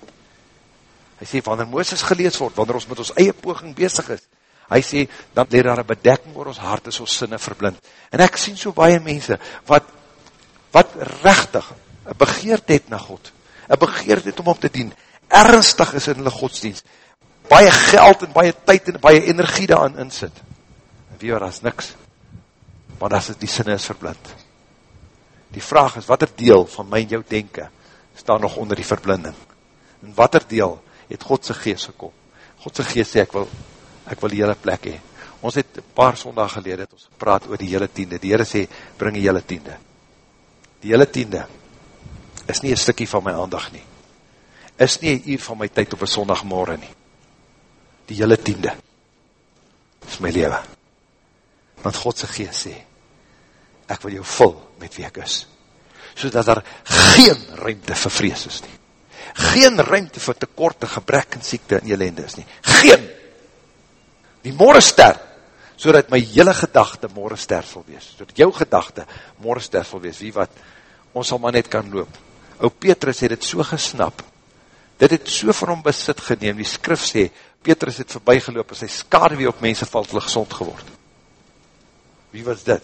Hy sê, wanneer Mooses gelees word, wanneer ons met ons eie poging bezig is, hy sê, dan leer daar een bedekking oor ons hart, is ons sinne verblind. En ek sien so baie mense, wat, wat rechtig, een begeerd het na God, een begeerd het om om te dien, ernstig is in hulle godsdienst, baie geld en baie tyd en baie energie daarin insit. En wie waar, dat is niks. Maar dat is die sinne is verblind. Die vraag is, wat er deel van my en jou denken, staan nog onder die verblinding. En wat er deel, het Godse geest gekom. Godse geest sê, ek wil, ek wil die hele plek hee. Ons het paar sondag gelede, het ons gepraat oor die hele tiende. Die Heere sê, bring die hele tiende. Die hele tiende, is nie een stikkie van my aandag nie. Is nie een uur van my tyd op een sondagmorgen nie die hele tiende. is my leven. Want Godse geest sê, ek wil jou vul met wie ek is. So dat daar geen ruimte vir vrees is nie. Geen ruimte vir tekorte, gebrek en siekte en elende is nie. Geen! Die morgenster, so dat my hele gedachte morgenster sal wees. So dat jou gedachte morgenster sal wees. Wie wat, ons sal maar net kan loop. O Petrus het het so gesnap, dit het so van hom besit geneem, die skrif sê, Petrus het voorbij geloop, en sy skade wie op mense valt, hulle gezond geword. Wie was dit?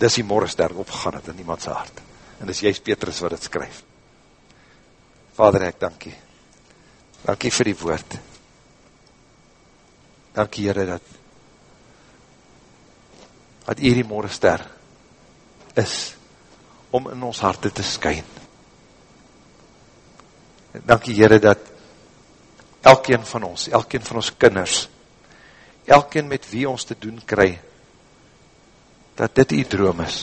Dis die morgenster opgegaan het in iemand sy hart. En dis juist Petrus wat het skryf. Vader, ek dankie. Dankie vir die woord. Dankie, Heere, dat dat hier die morgenster is om in ons harte te skyn. Dankie, Heere, dat elkeen van ons, elkeen van ons kinders, elkeen met wie ons te doen kry, dat dit die droom is,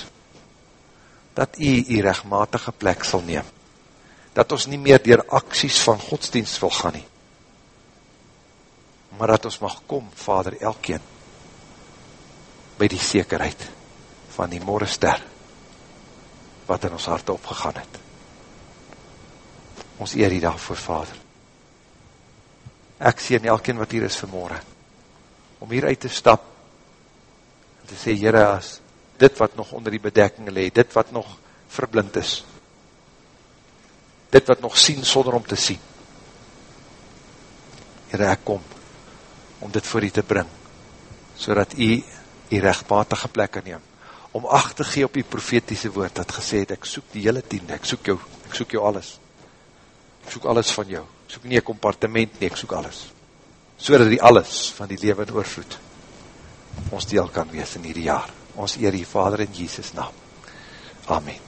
dat u die rechtmatige plek sal neem, dat ons nie meer dier acties van godsdienst wil gaan nie, maar dat ons mag kom, vader, elkeen, by die zekerheid van die morgenster, wat in ons harte opgegaan het. Ons eer die dag voor vader. Ek sê in elkeen wat hier is vanmorgen, om hier uit te stap, en te sê, Heere, as dit wat nog onder die bedekking leed, dit wat nog verblind is, dit wat nog sien sonder om te sien, Heere, ek kom, om dit voor u te bring, so dat u die rechtmatige plek inneem, om acht te gee op die profetiese woord, dat gesê het, ek soek die hele tiende, ek soek jou, ek soek jou alles, ek soek alles van jou, ek soek nie een compartement nie, ek soek alles, so dat die alles van die leven oorvloed, ons deel kan wees in hierdie jaar, ons eer die Vader in Jesus naam, Amen.